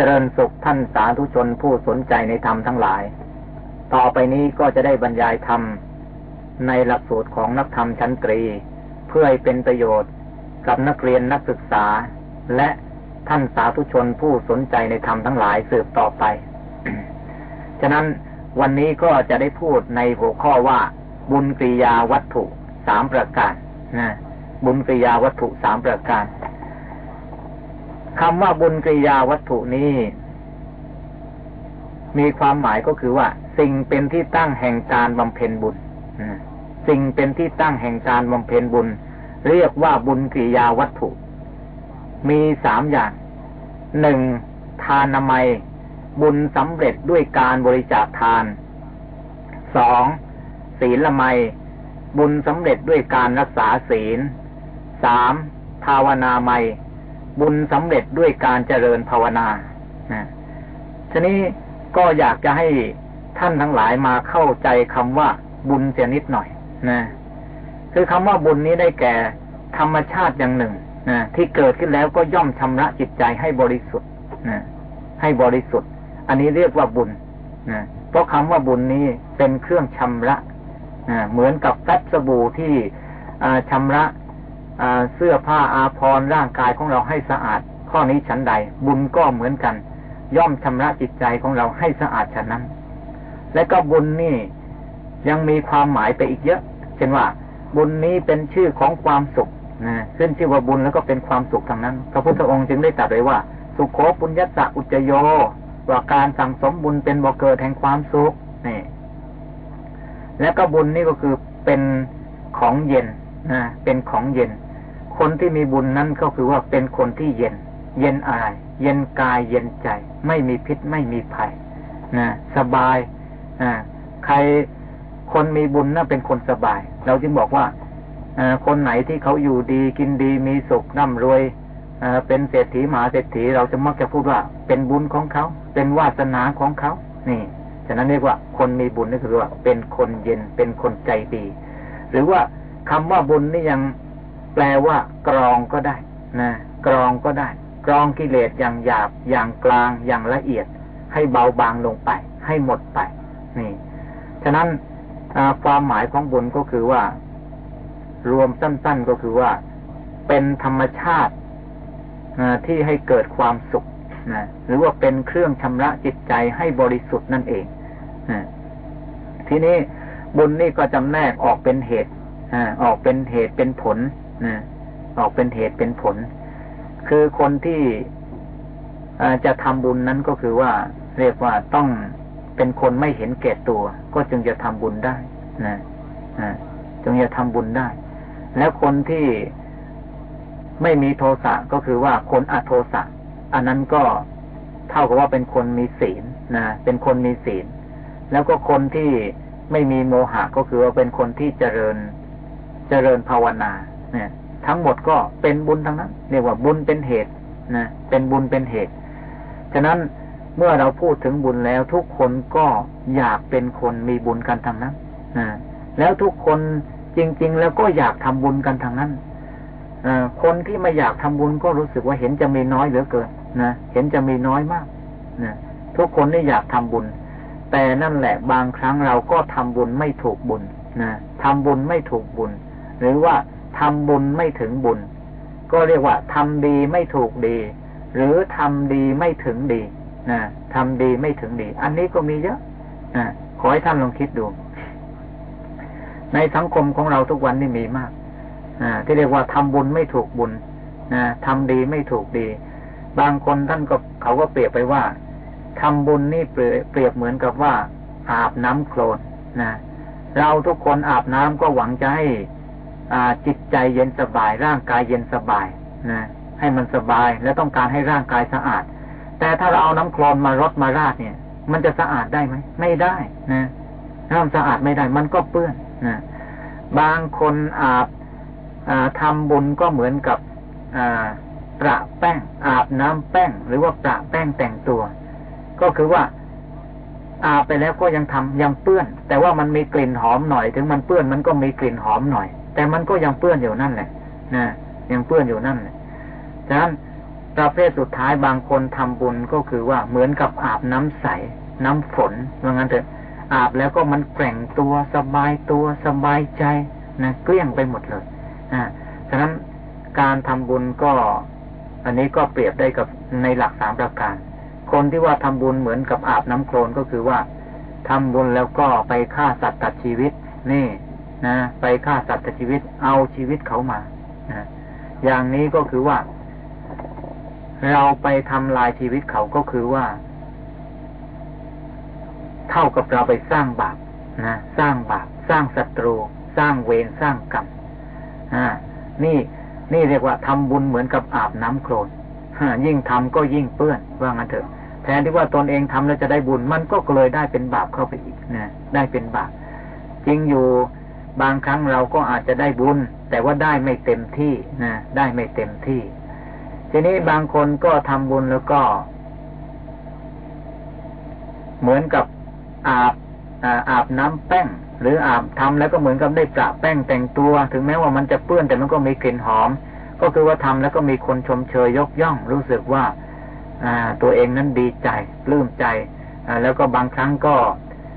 เจริญสุขท่านสาธุชนผู้สนใจในธรรมทั้งหลาย ต่อไปนี้ก็จะได้บรรยายธรรม ในหลักสูตรของนักธรรมชั้นตรี เพื่อให้เป็นประโยชน์กับนักเรียนนักศึกษา และท่านสาธุชนผู้สนใจในธรรมทั้งหลายสืบต่อไป ฉะนั้นวันนี้ก็จะได้พูดในหัวข้อว่าบุญกริยาวัตถุสามประการนะบุญกริยาวัตถุสามประการ คำว่าบุญกริยาวัตถุนี้ มีความหมายก็คือว่า สิ่งเป็นที่ตั้งแห่งการบำเพ็ญบุญสิ่งเป็นที่ตั้งแห่งการบำเพ็ญบุญ เรียกว่าบุญกิริยาวัตถุ มีสามอย่างหนึ่งทานนามัย บุญสำเร็จด้วยการบริจาคทานสองศีลละไมบุญสำเร็จด้วยการรักษาศีลสามภาวนาไม บุญสำเร็จด้วยการเจริญภาวนานะทีนี้ก็อยากจะให้ท่านทั้งหลายมาเข้าใจคำว่าบุญเสียนิดหน่อยนะคือคำว่าบุญนี้ได้แก่ธรรมชาติอย่างหนึ่งนะที่เกิดขึ้นแล้วก็ย่อมชำระจิตใจให้บริสุทธิ์นะให้บริสุทธิ์ อันนี้เรียกว่าบุญนะเพราะคำว่าบุญนี้เป็นเครื่องชำระนะเหมือนกับแฟบสบู่ที่ชำระ เสื้อผ้าอาภรณ์ร่างกายของเราให้สะอาด ข้อนี้ฉันใด บุญก็เหมือนกัน ย่อมชำระจิตใจของเราให้สะอาดฉะนั้น และก็บุญนี่ยังมีความหมายไปอีกเยอะ เช่นว่า บุญนี้เป็นชื่อของความสุขนะขึ้นชื่อว่าบุญแล้วก็เป็นความสุขทางนั้น พระพุทธองค์จึงได้ตรัสไว้ว่า สุขโขปุญญสะอุจโยว่าการสั่งสมบุญเป็นบ่อเกิดแห่งความสุขนี่และก็บุญนี่ก็คือเป็นของเย็นนะเป็นของเย็น คนที่มีบุญนั้นก็คือว่าเป็นคนที่เย็น เย็นอะไรเย็นกายเย็นใจ ไม่มีพิษไม่มีภัยนะสบายอ่าใครคนมีบุญน่ะเป็นคนสบาย เราจึงบอกว่าอคนไหนที่เขาอยู่ดีกินดีมีสุขร่ำรวยเป็นเศรษฐีมหาเศรษฐีเราจะมักจะพูดว่า เป็นบุญของเขา เป็นวาสนาของเขา นี่ฉะนั้นเรียกว่าคนมีบุญนี่คือว่าเป็นคนเย็นเป็นคนใจดี หรือว่าคำว่าบุญนี่ยัง แปลว่ากรองก็ได้นะกรองก็ได้ กรองกิเลสอย่างหยาบ อย่างกลางอย่างละเอียด ให้เบาบางลงไป ให้หมดไป นี่ ฉะนั้นความหมายของบุญก็คือว่า รวมสั้น ๆก็คือว่า เป็นธรรมชาติที่ให้เกิดความสุขนะหรือว่าเป็นเครื่องชำระจิตใจให้บริสุทธิ์นั่นเองทีนี้บุญนี่ก็จำแนกออกเป็นเหตุออกเป็นเหตุเป็นผล นะออกเป็นเหตุเป็นผล คือคนที่จะทำบุญนั้นก็คือว่า เรียกว่าต้องเป็นคนไม่เห็นแก่ตัว ก็จึงจะทำบุญได้นะจึงจะทำบุญได้ แล้วคนที่ไม่มีโทสะก็คือว่าคนอโทสะอันนั้นก็เท่ากับว่าเป็นคนมีศีลนะเป็นคนมีศีล แล้วก็คนที่ไม่มีโมหะก็คือว่าเป็นคนที่เจริญเจริญภาวนา นี่ยทั้งหมดก็เป็นบุญทั้งนั้น เรียกว่าบุญเป็นเหตุนะเป็นบุญเป็นเหตุ ฉะนั้นเมื่อเราพูดถึงบุญแล้วทุกคนก็อยากเป็นคนมีบุญกันทั้งนั้นนะแล้วทุกคนจริง ๆ แล้วก็อยากทำบุญกันทั้งนั้นอคนที่ไม่อยากทำบุญก็รู้สึกว่าเห็นจะมีน้อยเหลือเกินนะเห็นจะมีน้อยมากนะทุกคนนี่อยากทำบุญ แต่นั่นแหละบางครั้งเราก็ทำบุญไม่ถูกบุญนะทำบุญไม่ถูกบุญ หรือว่า ทำบุญไม่ถึงบุญ ก็เรียกว่าทำดีไม่ถูกดี หรือทำดีไม่ถึงดีนะทำดีไม่ถึงดี อันนี้ก็มีเยอะนะขอให้ท่านลองคิดดู ในสังคมของเราทุกวันนี่มีมากนะที่เรียกว่าทำบุญไม่ถูกบุญนะทำดีไม่ถูกดี บางคนท่านก็เขาก็เปรียบไปว่าทำบุญนี่เปรียบเหมือนกับว่า อาบน้ำโคลนนะเราทุกคนอาบน้ำก็หวังจะให้ จิตใจเย็นสบาย ร่างกายเย็นสบายนะให้มันสบายและต้องการให้ร่างกายสะอาด แต่ถ้าเราเอาน้ำโคลนมารดมาราดเนี่ย มันจะสะอาดได้ไหมไม่ได้นะน้ำสะอาดไม่ได้ มันก็เปื้อนนะบางคนอาบทำบุญก็เหมือนกับประแป้ง อาบน้ำแป้ง หรือว่าประแป้งแต่งตัว ก็คือว่าอาบไปแล้วก็ยังทำยังเปื้อน แต่ว่ามันมีกลิ่นหอมหน่อย ถึงมันเปื้อนมันก็มีกลิ่นหอมหน่อย แต่มันก็ยังเปื้อนอยู่นั่นแหละนะยังเปื้อนอยู่นั่นแหละฉะนั้นประเภทสุดท้ายบางคนทำบุญก็คือว่าเหมือนกับอาบน้ำใส น้ำฝนว่างั้นเถอะ อาบแล้วก็มันแกร่งตัวสบายตัวสบายใจนะเกลี้ยงไปหมดเลยอ่าฉะนั้นการทำบุญก็ อันนี้ก็เปรียบได้กับในหลักสามประการ คนที่ว่าทำบุญเหมือนกับอาบน้ำโคลนก็คือว่าทำบุญแล้วก็ไปฆ่าสัตว์ตัดชีวิต นี่ นะไปฆ่าสัตว์ชีวิตเอาชีวิตเขามานะอย่างนี้ก็คือว่า เราไปทำลายชีวิตเขาก็คือว่า เท่ากับเราไปสร้างบาปนะสร้างบาปสร้างศัตรู สร้างเวรสร้างกรรมอ่านี่นี่เรียกว่าทำบุญเหมือนกับอาบน้ำโคลนยิ่งทำก็ยิ่งเปื้อนว่างั้นเถอะ แทนที่ว่าตนเองทำแล้วจะได้บุญมันก็เลยได้เป็นบาปเข้าไปอีกนะได้เป็นบาปจริงอยู่ บางครั้งเราก็อาจจะได้บุญ แต่ว่าได้ไม่เต็มที่นะได้ไม่เต็มที่ ทีนี้บางคนก็ทำบุญแล้วก็ เหมือนกับอาบอาบน้ำแป้งหรืออาบทำแล้วก็เหมือนกับได้ประแป้งแต่งตัว ถึงแม้ว่ามันจะเปื้อนแต่มันก็มีกลิ่นหอม ก็คือว่าทำแล้วก็มีคนชมเชยยกย่อง รู้สึกว่า ตัวเองนั้นดีใจปลื้มใจแล้วก็บางครั้งก็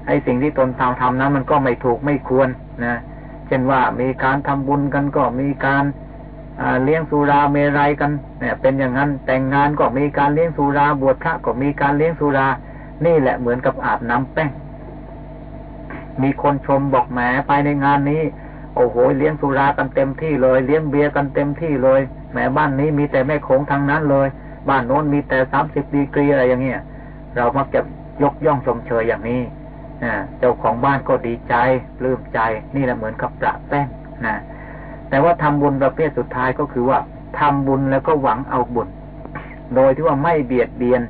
ไอ้สิ่งที่ตนทำทำนั้นมันก็ไม่ถูกไม่ควรนะ ช่นว่ามีการทำบุญกันก็มีการเลี้ยงสุราเมรัยกันเนี่ยเป็นอย่างนั้นแต่งงานก็มีการเลี้ยงสุราบวชพระก็มีการเลี้ยงสุรา นี่แหละเหมือนกับอาบน้ำแป้ง มีคนชมบอกแหมไปในงานนี้ โอ้โหเลี้ยงสุรากันเต็มที่เลย เลี้ยงเบียร์กันเต็มที่เลยแหมบ้านนี้มีแต่แม่โขงทางนั้นเลย บ้านโน้นมีแต่สามสิบดีกรีอะไรอย่างเงี้ยเรามักจะยกย่องชมเชยอย่างนี้ เจ้าของบ้านก็ดีใจปลื้มใจ นี่แหละเหมือนกับประแป้งนะแต่ว่าทำบุญประเภทสุดท้ายก็คือว่าทำบุญแล้วก็หวังเอาบุญ โดยที่ว่าไม่เบียดเบียน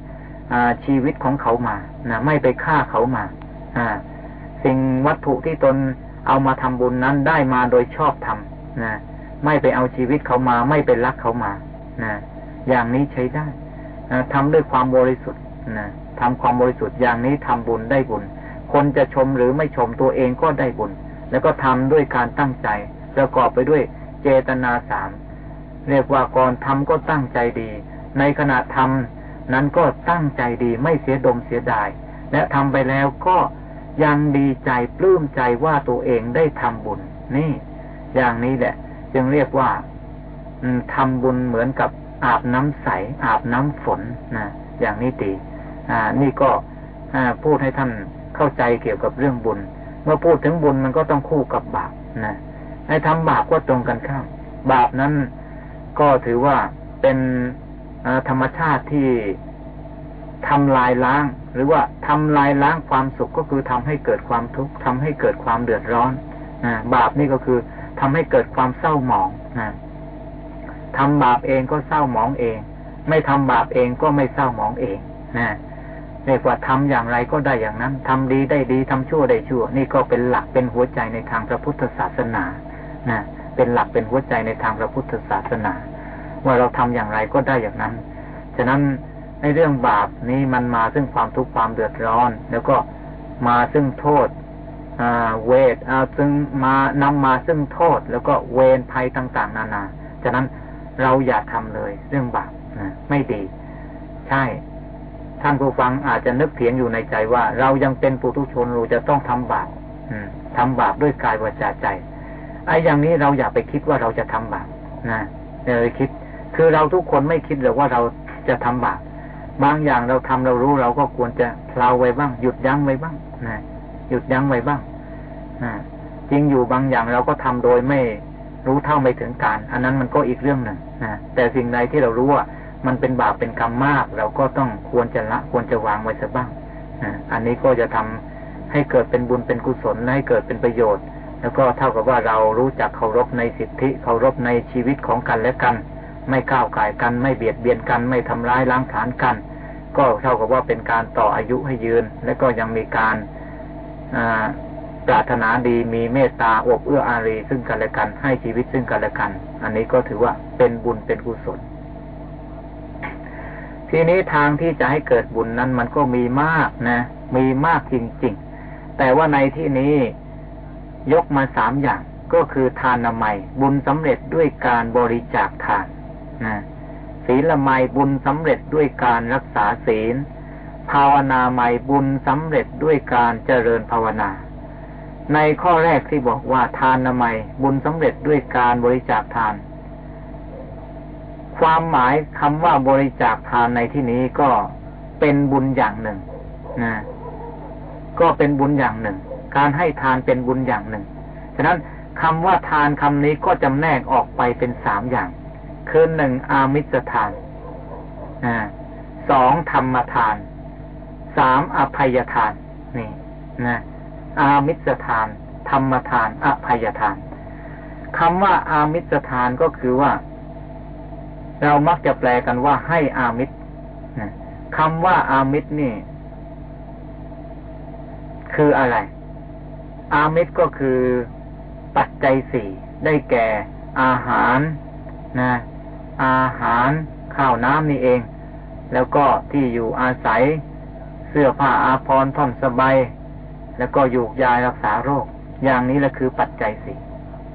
ชีวิตของเขามานะไม่ไปฆ่าเขามาสิ่งวัตถุที่ตนเอามาทำบุญนั้นได้มาโดยชอบทำนะไม่ไปเอาชีวิตเขามา ไม่ไปรักเขามานะอย่างนี้ใช้ได้ทำด้วยความบริสุทธิ์นะทำความบริสุทธิ์อย่างนี้ทำบุญได้บุญ คนจะชมหรือไม่ชมตัวเองก็ได้บุญ แล้วก็ทำด้วยการตั้งใจ ประกอบไปด้วยเจตนาสามเรียกว่าก่อนทำก็ตั้งใจดี ในขณะทำนั้นก็ตั้งใจดีไม่เสียดมเสียดาย และทำไปแล้วก็ยังดีใจปลื้มใจว่าตัวเองได้ทำบุญ นี่ อย่างนี้แหละ จึงเรียกว่าทำบุญเหมือนกับอาบน้ำใส อาบน้ำฝนนะอย่างนี้ดีอ่า นี่ก็พูดให้ท่าน เข้าใจเกี่ยวกับเรื่องบุญ เมื่อพูดถึงบุญมันก็ต้องคู่กับบาปนะให้ทำบาปก็ตรงกันข้ามบาปนั้นก็ถือว่าเป็นธรรมชาติที่ทำลายล้าง หรือว่าทำลายล้างความสุขก็คือทำให้เกิดความทุกข์ทำให้เกิดความเดือดร้อนนะบาปนี่ก็คือทำให้เกิดความเศร้าหมองนะทำบาปเองก็เศร้าหมองเอง ไม่ทำบาปเองก็ไม่เศร้าหมองเองนะ เรียกว่าทำอย่างไรก็ได้อย่างนั้นทำดีได้ดีทำชั่วได้ชั่ว นี่ก็เป็นหลักเป็นหัวใจในทางพระพุทธศาสนานะเป็นหลักเป็นหัวใจในทางพระพุทธศาสนา ว่าเราทำอย่างไรก็ได้อย่างนั้น ฉะนั้นในเรื่องบาปนี้มันมาซึ่งความทุกข์ความเดือดร้อน แล้วก็มาซึ่งโทษเวทซึ่งมานำมาซึ่งโทษ แล้วก็เวรภัยต่าง ๆ นานา ฉะนั้นเราอย่าทำเลย เรื่องบาปนะไม่ดี ใช่ ท่านผู้ฟังอาจจะนึกเถียงอยู่ในใจว่า เรายังเป็นปุถุชนเราจะต้องทำบาปทำบาปด้วยกายวาจาใจไอ้อย่างนี้เราอย่าไปคิดว่าเราจะทำบาปนะอย่าไปคิด คือเราทุกคนไม่คิดเลยว่าเราจะทำบาปบางอย่างเราทำเรารู้เราก็ควรจะเพลาไว้บ้าง หยุดยั้งไว้บ้างนะหยุดยั้งไว้บ้างนะจริงอยู่บางอย่างเราก็ทำโดยไม่รู้เท่าไม่ถึงการ อันนั้นมันก็อีกเรื่องหนึ่งนะแต่สิ่งใดที่เรารู้ว่า มันเป็นบาปเป็นกรรมมาก เราก็ต้องควรจะละควรจะวางไว้สักบ้างอันนี้ก็จะทำให้เกิดเป็นบุญเป็นกุศลและให้เกิดเป็นประโยชน์ แล้วก็เท่ากับว่าเรารู้จักเคารพในสิทธิเคารพในชีวิตของกันและกัน ไม่ก้าวไก่กันไม่เบียดเบียนกัน ไม่ทำร้ายล้างผลาญกัน ก็เท่ากับว่าเป็นการต่ออายุให้ยืน และก็ยังมีการปรารถนาดีมีเมตตาอบเอื้ออารีซึ่งกันและกัน ให้ชีวิตซึ่งกันและกัน อันนี้ก็ถือว่าเป็นบุญเป็นกุศล ทีนี้ทางที่จะให้เกิดบุญนั้นมันก็มีมากนะ มีมากจริงๆ แต่ว่าในที่นี้ยกมาสามอย่างก็คือทานนามัยบุญสำเร็จด้วยการบริจาคทานนะศีศีลไมบุญสำเร็จด้วยการรักษาศีล ภาวนาใหม่บุญสำเร็จด้วยการเจริญภาวนา ในข้อแรกที่บอกว่าทานนามัยบุญสำเร็จด้วยการบริจาคทาน ความหมายคำว่าบริจาคทานในที่นี้ก็เป็นบุญอย่างหนึ่งนะก็เป็นบุญอย่างหนึ่ง การให้ทานเป็นบุญอย่างหนึ่ง ฉะนั้นคำว่าทานคำนี้ก็จำแนกออกไปเป็นสามอย่าง คือหนึ่งอามิสทานสองธรรมทาน สามอภัยทาน นี่ นะ อามิสทาน ธรรมทาน อภัยทานคำว่าอามิสทานก็คือว่า เรามักจะแปลกันว่าให้อามิตรคำว่าอามิตรนี่ คืออะไร อามิตรก็คือปัจจัยสี่ได้แก่อาหารนะ อาหารข้าวน้ำนี่เอง แล้วก็ที่อยู่อาศัย เสื้อผ้าอาภรณ์ท่อนสบายแล้วก็อยู่ยารักษาโรค อย่างนี้แหละคือปัจจัยสี่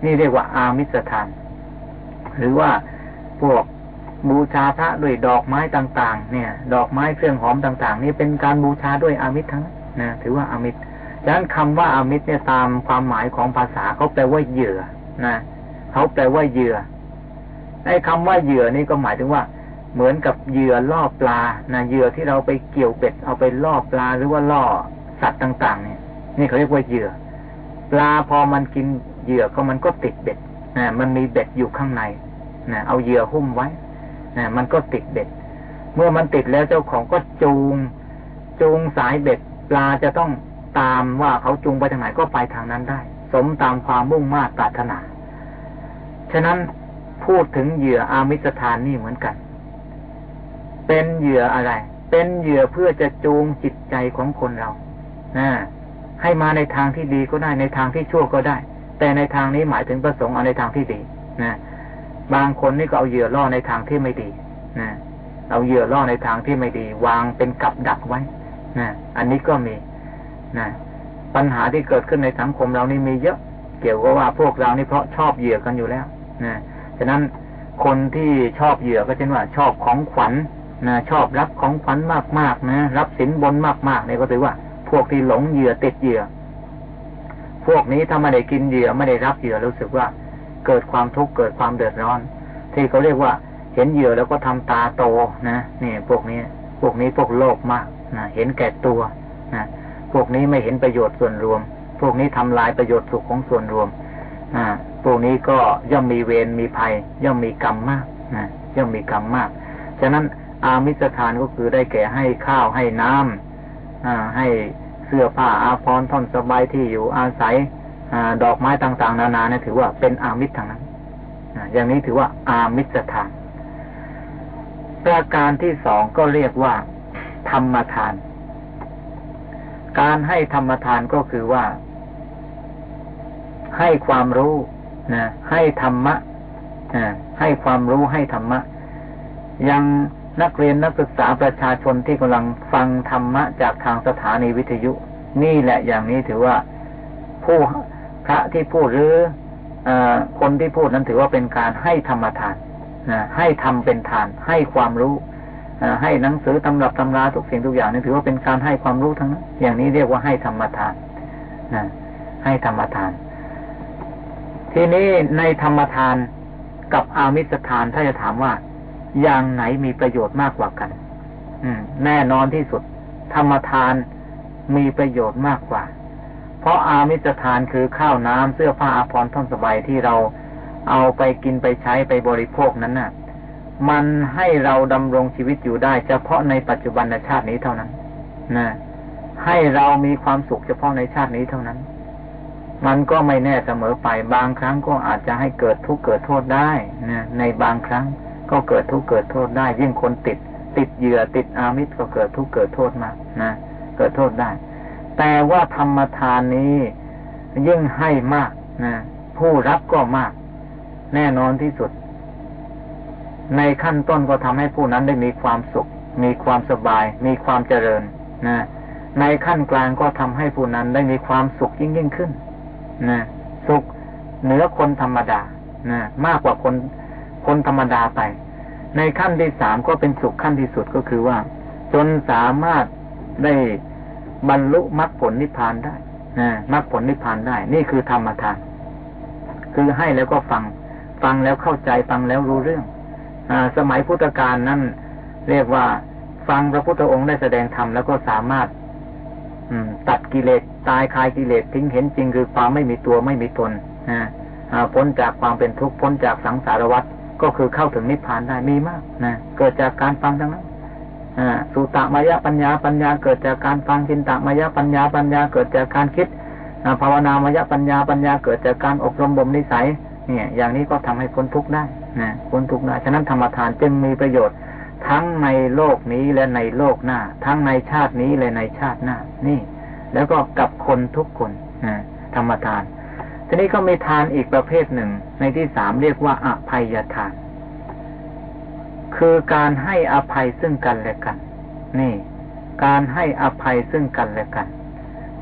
นี่เรียกว่าอามิสทาน หรือว่าพวก บูชาพระด้วยดอกไม้ต่างๆ เนี่ย ดอกไม้เครื่องหอมต่าง ๆ นี่เป็นการบูชาด้วยอามิตรทั้งนะถือว่าอามิตรดังนั้นคำว่าอามิตรเนี่ยตามความหมายของภาษาเขาแปลว่าเหยื่อนะเขาแปลว่าเหยื่อไอ้คำว่าเหยื่อนี่ก็หมายถึงว่า เหมือนกับเหยื่อล่อปลานะเหยื่อที่เราไปเกี่ยวเบ็ดเอาไปล่อปลาหรือว่าล่อสัตว์ต่าง ๆ เนี่ย นี่เขาเรียกว่าเหยื่อ ปลาพอมันกินเหยื่อก็มันก็ติดเบ็ดนะมันมีเบ็ดอยู่ข้างในนะเอาเหยื่อหุ้มไว้ นะมันก็ติดเบ็ด เมื่อมันติดแล้วเจ้าของก็จูง จูงสายเบ็ดปลาจะต้องตามว่าเขาจูงไปทางไหนก็ไปทางนั้นได้ สมตามความมุ่งมา่ปรารถนา ฉะนั้นพูดถึงเหยื่ออามิสทานนี่เหมือนกัน เป็นเหยื่ออะไร เป็นเหยื่อเพื่อจะจูงจิตใจของคนเรานะให้มาในทางที่ดีก็ได้ในทางที่ชั่วก็ได้ แต่ในทางนี้หมายถึงประสงค์เอาในทางที่ดีนะ บางคนนี่ก็เอาเหยื่อล่อในทางที่ไม่ดีนะเอาเหยื่อล่อในทางที่ไม่ดี วางเป็นกับดักไว้นะอันนี้ก็มีนะปัญหาที่เกิดขึ้นในสังคมเรานี่มีเยอะ เกี่ยวกับว่าพวกเรานี่เพราะชอบเหยื่อกันอยู่แล้วนะฉะนั้นคนที่ชอบเหยื่อก็เช่นว่า ชอบของขวัญนะชอบรับของขวัญมากๆนะรับสินบนมากๆนี่ก็ถือว่า พวกที่หลงเหยื่อติดเหยื่อ พวกนี้ถ้าไม่ได้กินเหยื่อไม่ได้รับเหยื่อรู้สึกว่า เกิดความทุกข์เกิดความเดือดร้อน ที่เขาเรียกว่า เห็นเหยื่อแล้วก็ทำตาโตนะนี่พวกนี้ พวกนี้พวกโลภมากนะเห็นแก่ตัวนะพวกนี้ไม่เห็นประโยชน์ส่วนรวม พวกนี้ทำลายประโยชน์สุขของส่วนรวมอ่าพวกนี้ก็ย่อมมีเวรมีภัย ย่อมมีกรรมมากนะย่อมมีกรรมมาก ฉะนั้นอามิสทานก็คือได้แก่ให้ข้าวให้น้ำอ่าให้เสื้อผ้าอาภรณ์ท่อนสบายที่อยู่อาศัย ดอกไม้ต่างๆ นานาเนี่ยถือว่าเป็นอามิตรทางนั้นอย่างนี้ถือว่าอามิตรทานประการที่สองก็เรียกว่า ธรรมทาน การให้ธรรมทานก็คือว่า ให้ความรู้นะให้ธรรมะให้ความรู้ให้ธรรมะ ยังนักเรียนนักศึกษาประชาชนที่กำลังฟังธรรมะจากทางสถานีวิทยุ นี่แหละอย่างนี้ถือว่า ผู้ พระที่พูดหรืออคนที่พูดนั้นถือว่าเป็นการให้ธรรมทานนะให้ทำเป็นทาน ให้ความรู้ให้หนังสือตำรับตำราทุกสิ่งทุกอย่างนี่ถือว่าเป็นการให้ความรู้ทั้งนั้นอย่างนี้เรียกว่าให้ธรรมทานนะให้ธรรมทาน ทีนี้ในธรรมทานกับอามิสทานถ้าจะถามว่า อย่างไหนมีประโยชน์มากกว่ากัน อืม แน่นอนที่สุด ธรรมทานมีประโยชน์มากกว่า เพราะอามิสทานคือข้าวน้ำเสื้อผ้าอาภรณ์ท่อนสบายที่เราเอาไปกินไปใช้ไปบริโภคนั้นน่ะ มันให้เราดำรงชีวิตอยู่ได้ เฉพาะในปัจจุบันในชาตินี้เท่านั้นนะให้เรามีความสุขเฉพาะในชาตินี้เท่านั้น มันก็ไม่แน่เสมอไปบางครั้งก็อาจจะให้เกิดทุกข์เกิดโทษได้นะในบางครั้งก็เกิดทุกข์เกิดโทษได้ ยิ่งคนติด ติดเหยื่อติดอามิตรก็เกิดทุกข์เกิดโทษมานะเกิดโทษได้ แต่ว่าธรรมทานนี้ยิ่งให้มากนะผู้รับก็มาก แน่นอนที่สุด ในขั้นต้นก็ทำให้ผู้นั้นได้มีความสุข มีความสบาย มีความเจริญนะในขั้นกลางก็ทำให้ผู้นั้นได้มีความสุขยิ่งยิ่งขึ้นนะสุขเหนือคนธรรมดานะมากกว่าคนคนธรรมดาไป ในขั้นที่สามก็เป็นสุขขั้นที่สุดก็คือว่า จนสามารถได้ บรรลุมรรคผลนิพพานได้นะมรรคผลนิพพานได้ นี่คือธรรมทาน คือให้แล้วก็ฟัง ฟังแล้วเข้าใจฟังแล้วรู้เรื่องอสมัยพุทธกาลนั้นเรียกว่าฟังพระพุทธองค์ได้แสดงธรรมแล้วก็สามารถ อืม ตัดกิเลสตายคลายกิเลสทิ้งเห็นจริงคือความไม่มีตัวไม่มีตนนะพ้นจากความเป็นทุกข์พ้นจากสังสารวัฏก็คือเข้าถึงนิพพานได้มีมากนะเกิดจากการฟังทั้งนั้น สุตตมายปัญญาปัญญาเกิดจากการฟังจินตมายปัญญาปัญญาเกิดจากการคิดภาวนามายปัญญาปัญญาเกิดจากการอบรมบ่มนิสัย เนี่ย อย่างนี้ก็ทำให้พ้นทุกข์ได้นะพ้นทุกข์ได้ฉะนั้นธรรมทานจึงมีประโยชน์ ทั้งในโลกนี้และในโลกหน้า ทั้งในชาตินี้และในชาติหน้า นี่ แล้วก็กับคนทุกคนนะธรรมทาน ทีนี้ก็มีทานอีกประเภทหนึ่ง ในที่สามเรียกว่าอภัยทาน คือการให้อภัยซึ่งกันและกัน นี่ การให้อภัยซึ่งกันและกัน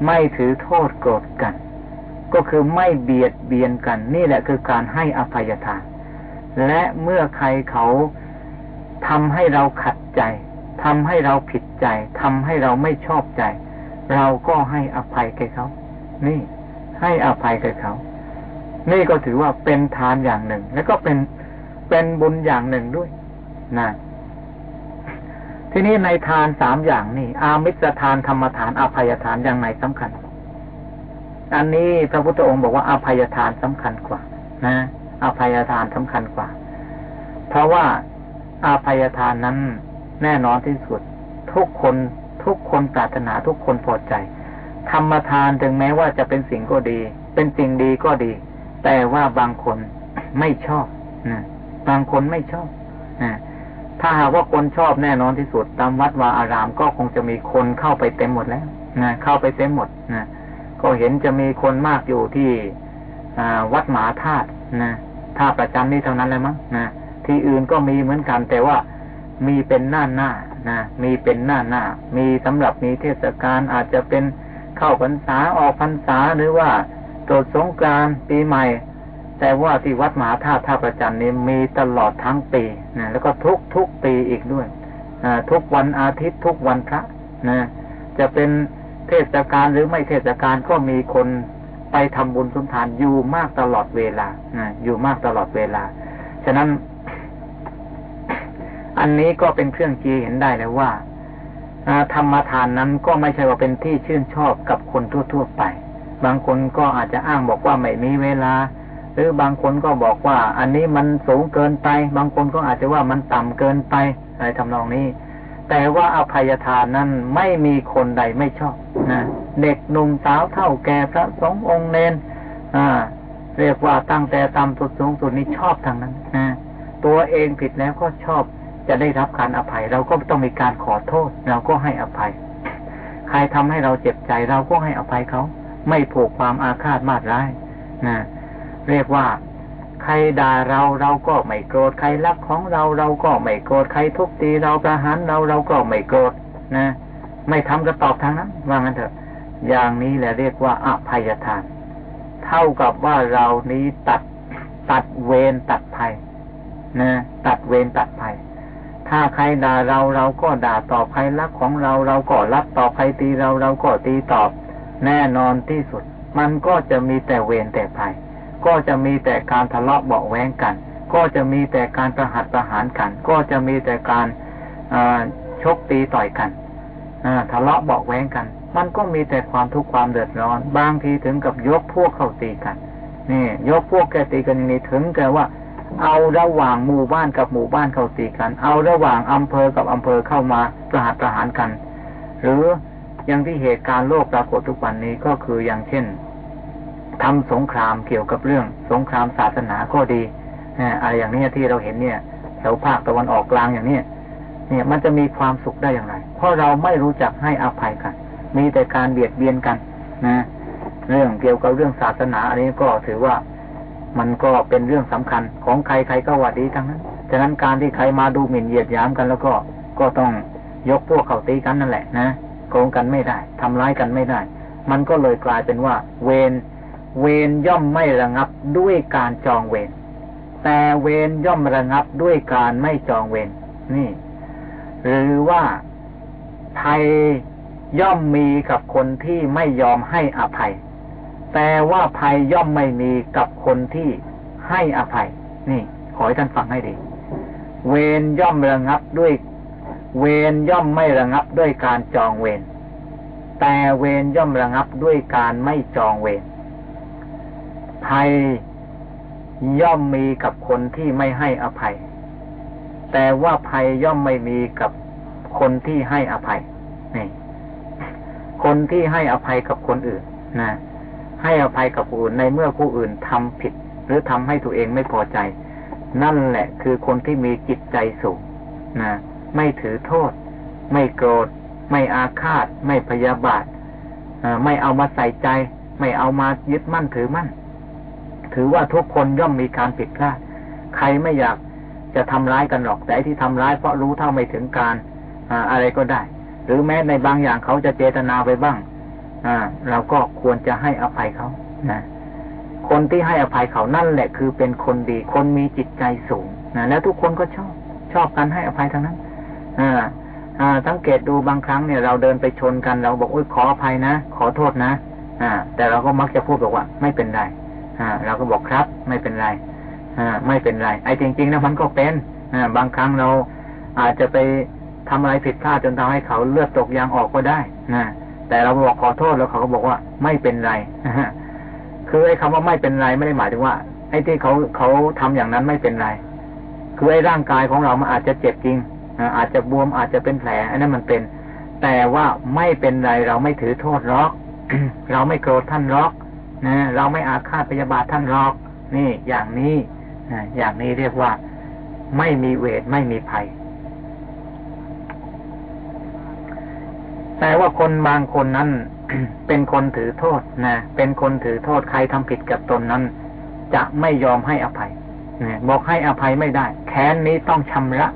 ไม่ถือโทษโกรธกัน ก็คือไม่เบียดเบียนกัน นี่แหละคือการให้อภัยทาน และเมื่อใครเขาทำให้เราขัดใจทำให้เราผิดใจทำให้เราไม่ชอบใจ เราก็ให้อภัยแก่เขา นี่ ให้อภัยแกับเขา นี่ก็ถือว่าเป็นทานอย่างหนึ่ง แล้วก็เป็นเป็นบุญอย่างหนึ่งด้วย นะทีนี้ในทานสามอย่างนี่ อามิสทานธรรมทานอภัยทานอย่างไหนสำคัญ อันนี้พระพุทธองค์บอกว่าอภัยทานสำคัญกว่า นะอภัยทานสำคัญกว่า เพราะว่าอาภัยทานนั้นแน่นอนที่สุด ทุกคนทุกคนปรารถนาทุกคนพอใจ ธรรมทานถึงแม้ว่าจะเป็นสิ่งก็ดี เป็นสิ่งดีก็ดี แต่ว่าบางคนไม่ชอบนะบางคนไม่ชอบนะ ถ้าหากว่าคนชอบแน่นอนที่สุดตามวัดวาอารามก็คงจะมีคนเข้าไปเต็มหมดแล้วนะเข้าไปเต็มหมดนะก็เห็นจะมีคนมากอยู่ที่วัดหมาธาตุนะท่าประจำนี่เท่านั้นเลยมั้งนะที่อื่นก็มีเหมือนกันแต่ว่ามีเป็นหน้าหน้านะมีเป็นหน้าหน้า มีสำหรับมีเทศกาลอาจจะเป็นเข้าพรรษาออกพรรษาหรือว่าตรวจสงกรานปีใหม่ แต่ว่าที่วัดมหาธาตุท่าประจันนี้มีตลอดทั้งปีนะแล้วก็ทุกทุกปีอีกด้วยทุกวันอาทิตย์ทุกวันพระนะจะเป็นเทศกาลหรือไม่เทศกาลก็มีคนไปทำบุญสุนทานอยู่มากตลอดเวลานะอยู่มากตลอดเวลา ฉะนั้น อันนี้ก็เป็นเครื่องชี้เห็นได้เลยว่าธรรมทานนั้นก็ไม่ใช่ว่าเป็นที่ชื่นชอบกับคนทั่ว ๆ ไป บางคนก็อาจจะอ้างบอกว่าไม่มีเวลา หรือบางคนก็บอกว่า อันนี้มันสูงเกินไป บางคนก็อาจจะว่ามันต่ำเกินไปอะไรทำนองนี้ แต่ว่าอภัยทานนั้นไม่มีคนใดไม่ชอบนะเด็กหนุ่มสาวเท่าแก่พระสงฆ์องค์เนนอ่า เรียกว่าตั้งแต่ต่ำสุดสูงสุดนี้ชอบทางนั้นนะตัวเองผิดแล้วก็ชอบจะได้รับการอภัย เราก็ต้องมีการขอโทษ เราก็ให้อภัย ใครทำให้เราเจ็บใจ เราก็ให้อภัยเขา ไม่ผูกความอาฆาตมาดร้ายนะ เรียกว่า ใครด่าเราเราก็ไม่โกรธใครรักของเราเราก็ไม่โกรธใครทุบตีเราประหารเราเราก็ไม่โกรธนะ ไม่ทำกระตอบทางนั้นว่างั้นเถอะ อย่างนี้แหละเรียกว่าอภัยทาน เท่ากับว่าเรานี้ตัดตัดเวรตัดภัยนะตัดเวรตัดภัยถ้าใครด่าเราเราก็ด่าตอบใครรักของเราเราก็รับตอบใครตีเราเราก็ตีตอบ แน่นอนที่สุด มันก็จะมีแต่เวรแต่ภัย ก็จะมีแต่การทะเลาะเบาแวงกัน ก็จะมีแต่การประหัตประหารกัน ก็จะมีแต่การชกตีต่อยกันทะเลาะเบาแวงกัน มันก็มีแต่ความทุกข์ความเดือดร้อน บางทีถึงกับยกพวกเข้าตีกัน นี่ ยกพวกแกตีกันนี่ถึงแกว่าเอาระหว่างหมู่บ้านกับหมู่บ้านเข้าตีกัน เอาระหว่างอำเภอกับอำเภอเข้ามาประหารประหารกัน หรืออย่างที่เหตุการณ์โลกปรากฏทุกวันนี้ก็คืออย่างเช่น ทำสงครามเกี่ยวกับเรื่องสงครามศาสนาก็ดีอะไรอย่างนี้ที่เราเห็นเนี่ยแถวภาคตะวันออกกลางอย่างนี้เนี่ยมันจะมีความสุขได้อย่างไร เพราะเราไม่รู้จักให้อภัยกัน มีแต่การเบียดเบียนกันนะ เรื่องเกี่ยวกับเรื่องศาสนาอันนี้ก็ถือว่ามันก็เป็นเรื่องสำคัญของใครใครก็ว่าดีทั้งนั้น ฉะนั้นการที่ใครมาดูหมิ่นเหยียดหยามกันแล้วก็ก็ต้องยกพวกเขาตีกันนั่นแหละนะโกงกันไม่ได้ทำร้ายกันไม่ได้ มันก็เลยกลายเป็นว่า เวร เวรย่อมไม่ระงับด้วยการจองเวรแต่เวรย่อมระงับด้วยการไม่จองเวรนี่ หรือว่าภัยย่อมมีกับคนที่ไม่ยอมให้อภัย แต่ว่าภัยย่อมไม่มีกับคนที่ให้อภัย นี่ ขอให้ท่านฟังให้ดี เวรย่อมระงับด้วย เวรย่อมไม่ระงับด้วยการจองเวรแต่เวรย่อมระงับด้วยการไม่จองเวร ภัยย่อมมีกับคนที่ไม่ให้อภัย แต่ว่าภัยย่อมไม่มีกับคนที่ให้อภัยนี่คนที่ให้อภัยกับคนอื่นนะให้อภัยกับผู้อื่นในเมื่อผู้อื่นทำผิด หรือทำให้ตัวเองไม่พอใจ นั่นแหละคือคนที่มีจิตใจสูงนะไม่ถือโทษ ไม่โกรธ ไม่อาฆาต ไม่พยาบาทไม่เอามาใส่ใจ ไม่เอามายึดมั่นถือมั่น ถือว่าทุกคนย่อมมีการผิดพลาด ใครไม่อยากจะทำร้ายกันหรอก แต่ที่ทำร้ายเพราะรู้เท่าไม่ถึงการอะไรก็ได้ หรือแม้ในบางอย่างเขาจะเจตนาไปบ้างเราก็ควรจะให้อภัยเขานะคนที่ให้อภัยเขานั่นแหละคือเป็นคนดี คนมีจิตใจสูงนะแล้วทุกคนก็ชอบ ชอบกันให้อภัยทั้งนั้นอ่าอ่าสังเกตดูบางครั้งเนี่ย เราเดินไปชนกันเราบอกอุ้ยขออภัยนะ ขอโทษนะ อ่า แต่เราก็มักจะพูดบอกว่า ไม่เป็นไร เราก็บอกครับ ไม่เป็นไรอไม่เป็นไร ไอ้จริงๆนะมันก็เป็นอบางครั้งเราอาจจะไปทำอะไรผิดพลาดจนทำให้เขาเลือดตกยางออกก็ได้นะแต่เราบอกขอโทษแล้วเขาก็บอกว่าไม่เป็นไรคือไอ้คำว่าไม่เป็นไรไม่ได้หมายถึงว่า ไอ้ที่เขาเขาทำอย่างนั้นไม่เป็นไร คือไอ้ร่างกายของเรามันอาจจะเจ็บจริงอาจจะบวมอาจจะเป็นแผลอันนั้นมันเป็น แต่ว่าไม่เป็นไรเราไม่ถือโทษหรอก เราไม่โกรธท่านหรอก นะเราไม่อาฆาตพยาบาทท่านหรอก นี่อย่างนี้นะอย่างนี้เรียกว่าไม่มีเวทไม่มีภัย แต่ว่าคนบางคนนั้น เป็นคนถือโทษนะเป็นคนถือโทษใครทำผิดกับตนนั้น จะไม่ยอมให้อภัยนะบอกให้อภัยไม่ได้ แค้นนี้ต้องชำระ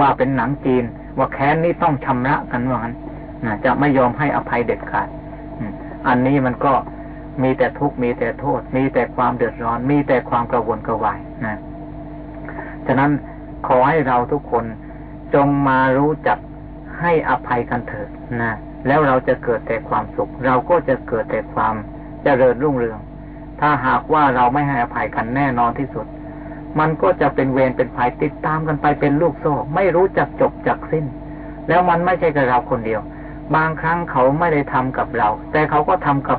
ว่าเป็นหนังจีน ว่าแค้นนี้ต้องชำระกันว่างั้นจะไม่ยอมให้อภัยเด็ดขาดอันนี้มันก็ มีแต่ทุกข์มีแต่โทษ มีแต่ความเดือดร้อน มีแต่ความกระวนกระวายนะฉะนั้นขอให้เราทุกคนจงมารู้จักให้อภัยกันเถิดนะแล้วเราจะเกิดแต่ความสุข เราก็จะเกิดแต่ความเจริญรุ่งเรือง ถ้าหากว่าเราไม่ให้อภัยกันแน่นอนที่สุด มันก็จะเป็นเวรเป็นภัยติดตามกันไปเป็นลูกโซ่ ไม่รู้จักจบจักสิ้น แล้วมันไม่ใช่กับเราคนเดียว บางครั้งเขาไม่ได้ทำกับเรา แต่เขาก็ทำกับ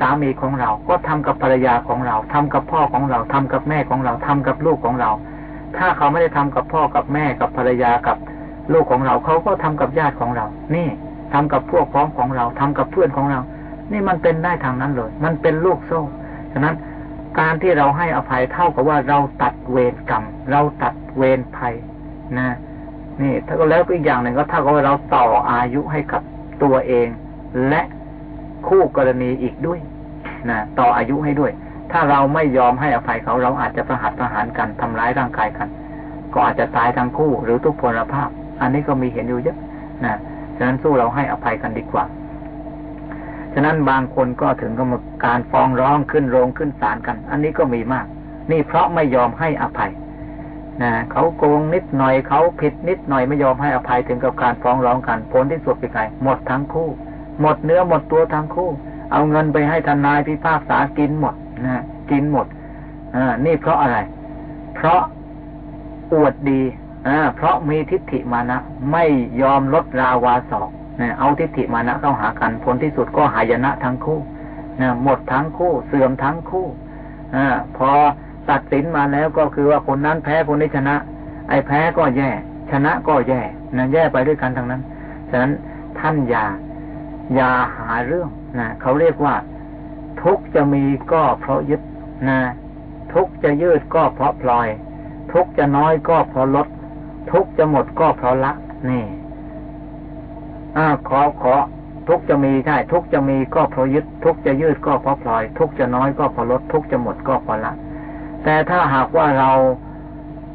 สามีของเรา ก็ทำกับภรรยาของเราทำกับพ่อของเราทำกับแม่ของเราทำกับลูกของเรา ถ้าเขาไม่ได้ทำกับพ่อกับแม่กับภรรยากับลูกของเรา เขาก็ทำกับญาติของเรา นี่ทำกับพวกพ้องของเราทำกับเพื่อนของเรา นี่มันเป็นได้ทางนั้นเลย มันเป็นลูกโซ่ ฉะนั้นการที่เราให้อภัยเท่ากับว่าเราตัดเวรกรรม เราตัดเวรภัยนะ นี่ ถ้าก็แล้วอีกอย่างหนึ่งก็เท่ากับว่าเราต่ออายุให้กับตัวเอง และ คู่กรณีอีกด้วยนะต่ออายุให้ด้วย ถ้าเราไม่ยอมให้อภัยเขาเราอาจจะประหัตประหารกันทำร้ายร่างกายกัน ก็อาจจะตายทั้งคู่หรือทุกพลภาพ อันนี้ก็มีเห็นอยู่เยอะนะฉะนั้นสู้เราให้อภัยกันดีกว่า ฉะนั้นบางคนก็ถึงกับการฟ้องร้องขึ้นโรงขึ้นศาลกัน อันนี้ก็มีมาก นี่เพราะไม่ยอมให้อภัยนะเขาโกงนิดหน่อยเขาผิดนิดหน่อยไม่ยอมให้อภัยถึงกับการฟ้องร้องกันผลที่สุดเป็นไงหมดทั้งคู่ หมดเนื้อหมดตัวทั้งคู่ เอาเงินไปให้ทนายพิพากษากินหมดนะกินหมดอ่านี่เพราะอะไร เพราะอวดดีอ่าเพราะมีทิฏฐิมานะ ไม่ยอมลดราวาสอกนะเอาทิฏฐิมานะเข้าหากันผลที่สุดก็หายนะทั้งคู่นะหมดทั้งคู่ เสื่อมทั้งคู่อพอตัดสินมาแล้วก็คือว่าคนนั้นแพ้คนนี้ชนะ ไอ้แพ้ก็แย่ ชนะก็แย่นะแย่ไปด้วยกันทั้งนั้น ฉะนั้นท่านอย่า อย่าหาเรื่องนะเขาเรียกว่า ทุกจะมีก็เพราะยึดนะทุกจะยืดก็เพราะพลอย ทุกจะน้อยก็เพราะลด ทุกจะหมดก็เพราะละ นี่อ่าขอขอ ทุกจะมีใช่ทุกจะมีก็เพราะยึด ทุกจะยืดก็เพราะพลอย ทุกจะน้อยก็เพราะลด ทุกจะหมดก็เพราะละ แต่ถ้าหากว่าเรา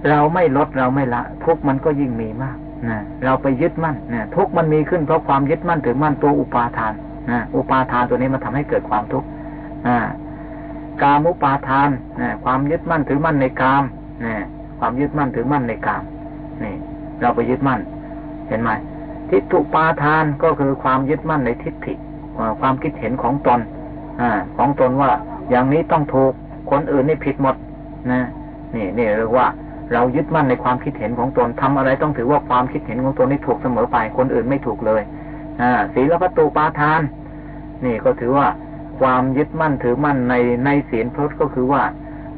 เราไม่ลดเราไม่ละ ทุกมันก็ยิ่งมีมาก นะเราไปยึดมั่นนะทุกมันมีขึ้นเพราะความยึดมั่นถือมั่นตัวอุปาทานนะอุปาทานตัวนี้มันทำให้เกิดความทุกข์อ่ากามุปาทานนะความยึดมั่นถือมั่นในกามนะความยึดมั่นถือมั่นในกาม นี่ เราไปยึดมั่น เห็นไหมทิฏฐุปาทานก็คือความยึดมั่นในทิฏฐิความคิดเห็นของตนอของตนว่าอย่างนี้ต้องถูกคนอื่นนี่ผิดหมดนะนี่นี่เรียกว่า เรายึดมั่นในความคิดเห็นของตนทำอะไรต้องถือว่าความคิดเห็นของตนนี่ถูกเสมอไปคนอื่นไม่ถูกเลยอ่าศีลประตูปาทาน นี่ก็ถือว่าความยึดมั่นถือมั่นในในศีลพรตก็คือว่า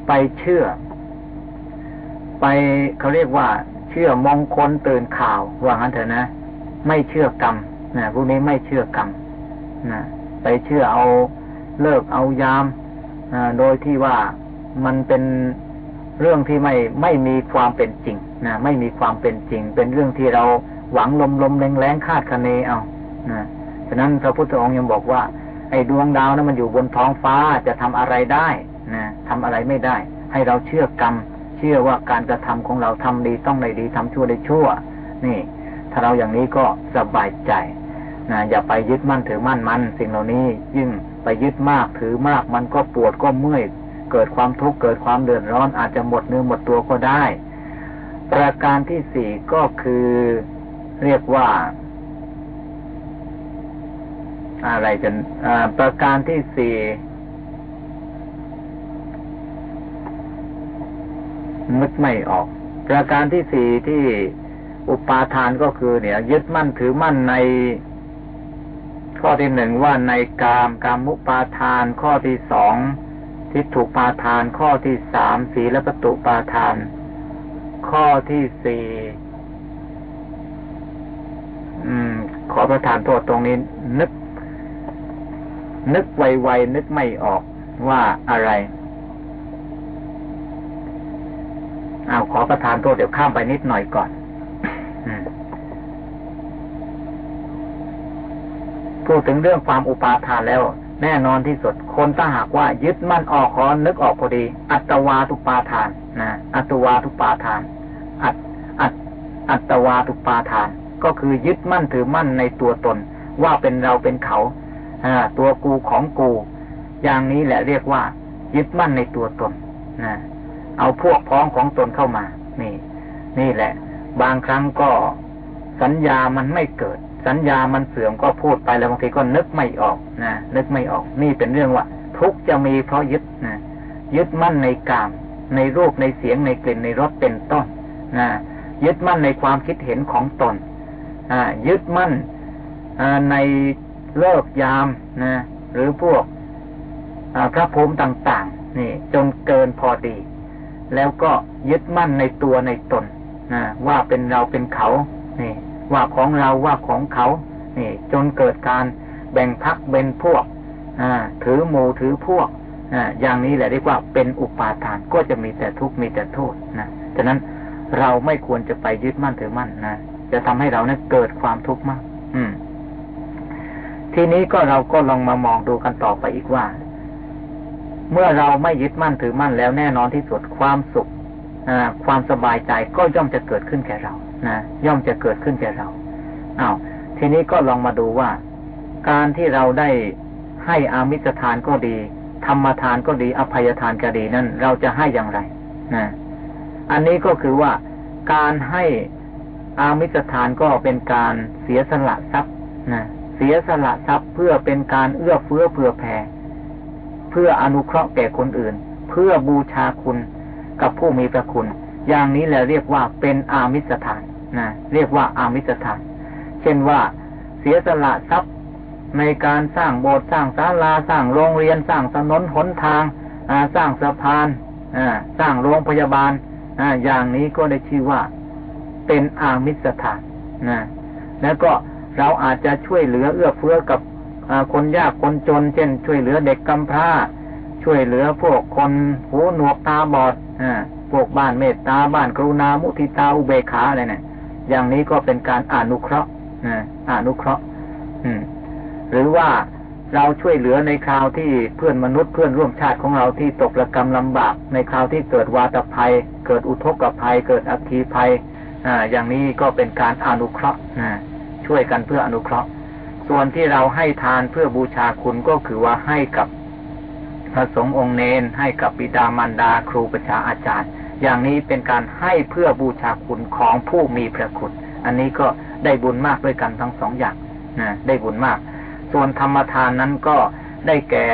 ไปเชื่อ ไปเขาเรียกว่า เชื่อมองคลตื่นข่าวว่างั้นเถอะนะ ไม่เชื่อกรรมนะพวกนี้ไม่เชื่อกรรมนะไปเชื่อเอาเลิกเอายามโดยที่ว่ามันเป็น เรื่องที่ไม่ไม่มีความเป็นจริงนะไม่มีความเป็นจริง เป็นเรื่องที่เราหวังลมลมแรงแรงคาดคะเนเอานะฉะนั้นพระพุทธองค์ยังบอกว่า ไอ้ดวงดาวนั้นมันอยู่บนท้องฟ้าจะทำอะไรได้นะทำอะไรไม่ได้ ให้เราเชื่อกรรม เชื่อว่าการกระทำของเราทำดีต้องได้ดีทำชั่วได้ชั่ว นี่ ถ้าเราอย่างนี้ก็สบายใจนะอย่าไปยึดมั่นถือมั่นมัน สิ่งเหล่านี้ยิ่งไปยึดมากถือมากมันก็ปวดก็เมื่อย เกิดความทุกข์เกิดความเดือดร้อนอาจจะหมดเนื้อหมดตัวก็ได้ ประการที่สี่ก็คือเรียกว่า อะไรจะประการที่สี่นึกไม่ออก ประการที่สี่ที่อุปาทานก็คือ เนี่ย ยึดมั่นถือมั่นในข้อที่หนึ่งว่าในกามกามมุปาทาน ข้อที่สอง ทิฏฐุปาทาน ข้อที่สามสีและประตูปาทาน ข้อที่สี่ขอประทานโทษตรงนี้ นึก นึกไวๆนึกไม่ออกว่าอะไรเอาขอประทานโทษเดี๋ยวข้ามไปนิดหน่อยก่อนพูดถึงเรื่องความอุปาทานแล้ว แน่นอนที่สุด คนถ้าหากว่ายึดมั่นออกขอนึกออกพอดี อัตวาทุปาทานนะอัตวาทุปาทาน อัตอัตอัตวาทุปาทาน ก็คือยึดมั่นถือมั่นในตัวตน ว่าเป็นเราเป็นเขาตัวกูของกู อย่างนี้แหละเรียกว่า ยึดมั่นในตัวตนนะเอาพวกพ้องของตนเข้ามา นี่ นี่แหละ บางครั้งก็สัญญามันไม่เกิด สัญญามันเสื่อมก็พูดไปแล้วบางทีก็นึกไม่ออกนะนึกไม่ออก นี่เป็นเรื่องว่า ทุกจะมีเพราะยึดนะยึดมั่นในกาม ในรูปในเสียงในกลิ่นในรสเป็นต้นนะยึดมั่นในความคิดเห็นของตนยึดมั่นในเลิกยามนะ หรือพวกพระภูมิต่างๆ นี่ จนเกินพอดี แล้วก็ยึดมั่นในตัวในตนนะว่าเป็นเราเป็นเขา นี่ ว่าของเราว่าของเขานี่จนเกิดการแบ่งพักเป็นพวกถือหมูถือพวกอย่างนี้แหละเรียกว่าเป็นอุปาทานก็จะมีแต่ทุกข์มีแต่โทษนะฉะนั้นเราไม่ควรจะไปยึดมั่นถือมั่นนะจะทำให้เราเนะี่ยเกิดความทุกข์มาก อืม ทีนี้ก็เราก็ลองมามองดูกันต่อไปอีกว่า เมื่อเราไม่ยึดมั่นถือมั่นแล้วแน่นอนที่สุดความสุขความสบายใจก็ย่อมจะเกิดขึ้นแก่เรา นะย่อมจะเกิดขึ้นแก่เราอา้าวทีนี้ก็ลองมาดูว่า การที่เราได้ให้อามิสทานก็ดี ธรรมทานก็ดี อภัยทานก็ดีนั้นเราจะให้อย่างไรนะอันนี้ก็คือว่าการให้อามิสทานก็เป็นการเสียสละทรัพย์นะเสียสละทรัพย์เพื่อเป็นการเอื้อเฟื้อเผื่อแผ่เพื่ออนุเคราะห์แก่คนอื่น เพื่อบูชาคุณกับผู้มีพระคุณ อย่างนี้แหละเรียกว่าเป็นอามิสทานนะเรียกว่าอามิสทาน เช่นว่าเสียสละทรัพย์ในการสร้างโบสถ์สร้างศาลาสร้างโรงเรียนสร้างถนนหนทางสร้างสะพานสร้างโรงพยาบาลอย่างนี้ก็ได้ชื่อว่าเป็นอามิสทานนะแล้วก็เราอาจจะช่วยเหลือเอื้อเฟื้อกับคนยากคนจน เช่น ช่วยเหลือเด็กกำพร้า ช่วยเหลือพวกคนหูหนวกตาบอดอ พวกบ้านเมตตาบ้านกรุณามุทิตาอุเบกขาอะไรเนี่ยอย่างนี้ก็เป็นการอนุเคราะห์นะอนุเคราะห์หรือว่าเราช่วยเหลือในคราวที่เพื่อนมนุษย์เพื่อนร่วมชาติของเราที่ตกระกรรมลำบาก ในคราวที่เกิดวาตภัย เกิดอุทกภัย เกิดอัคคีภัยออย่างนี้ก็เป็นการอนุเคราะห์ช่วยกันเพื่ออนุเคราะห์ ส่วนที่เราให้ทานเพื่อบูชาคุณก็คือว่าให้กับ พระสงฆ์องค์เนนให้กับบิดามารดาครูประชาอาจารย์ อย่างนี้เป็นการให้เพื่อบูชาคุณของผู้มีพระคุณ อันนี้ก็ได้บุญมากด้วยกันทั้งสองอย่างนะได้บุญมาก ส่วนธรรมทานนั้นก็ได้แก่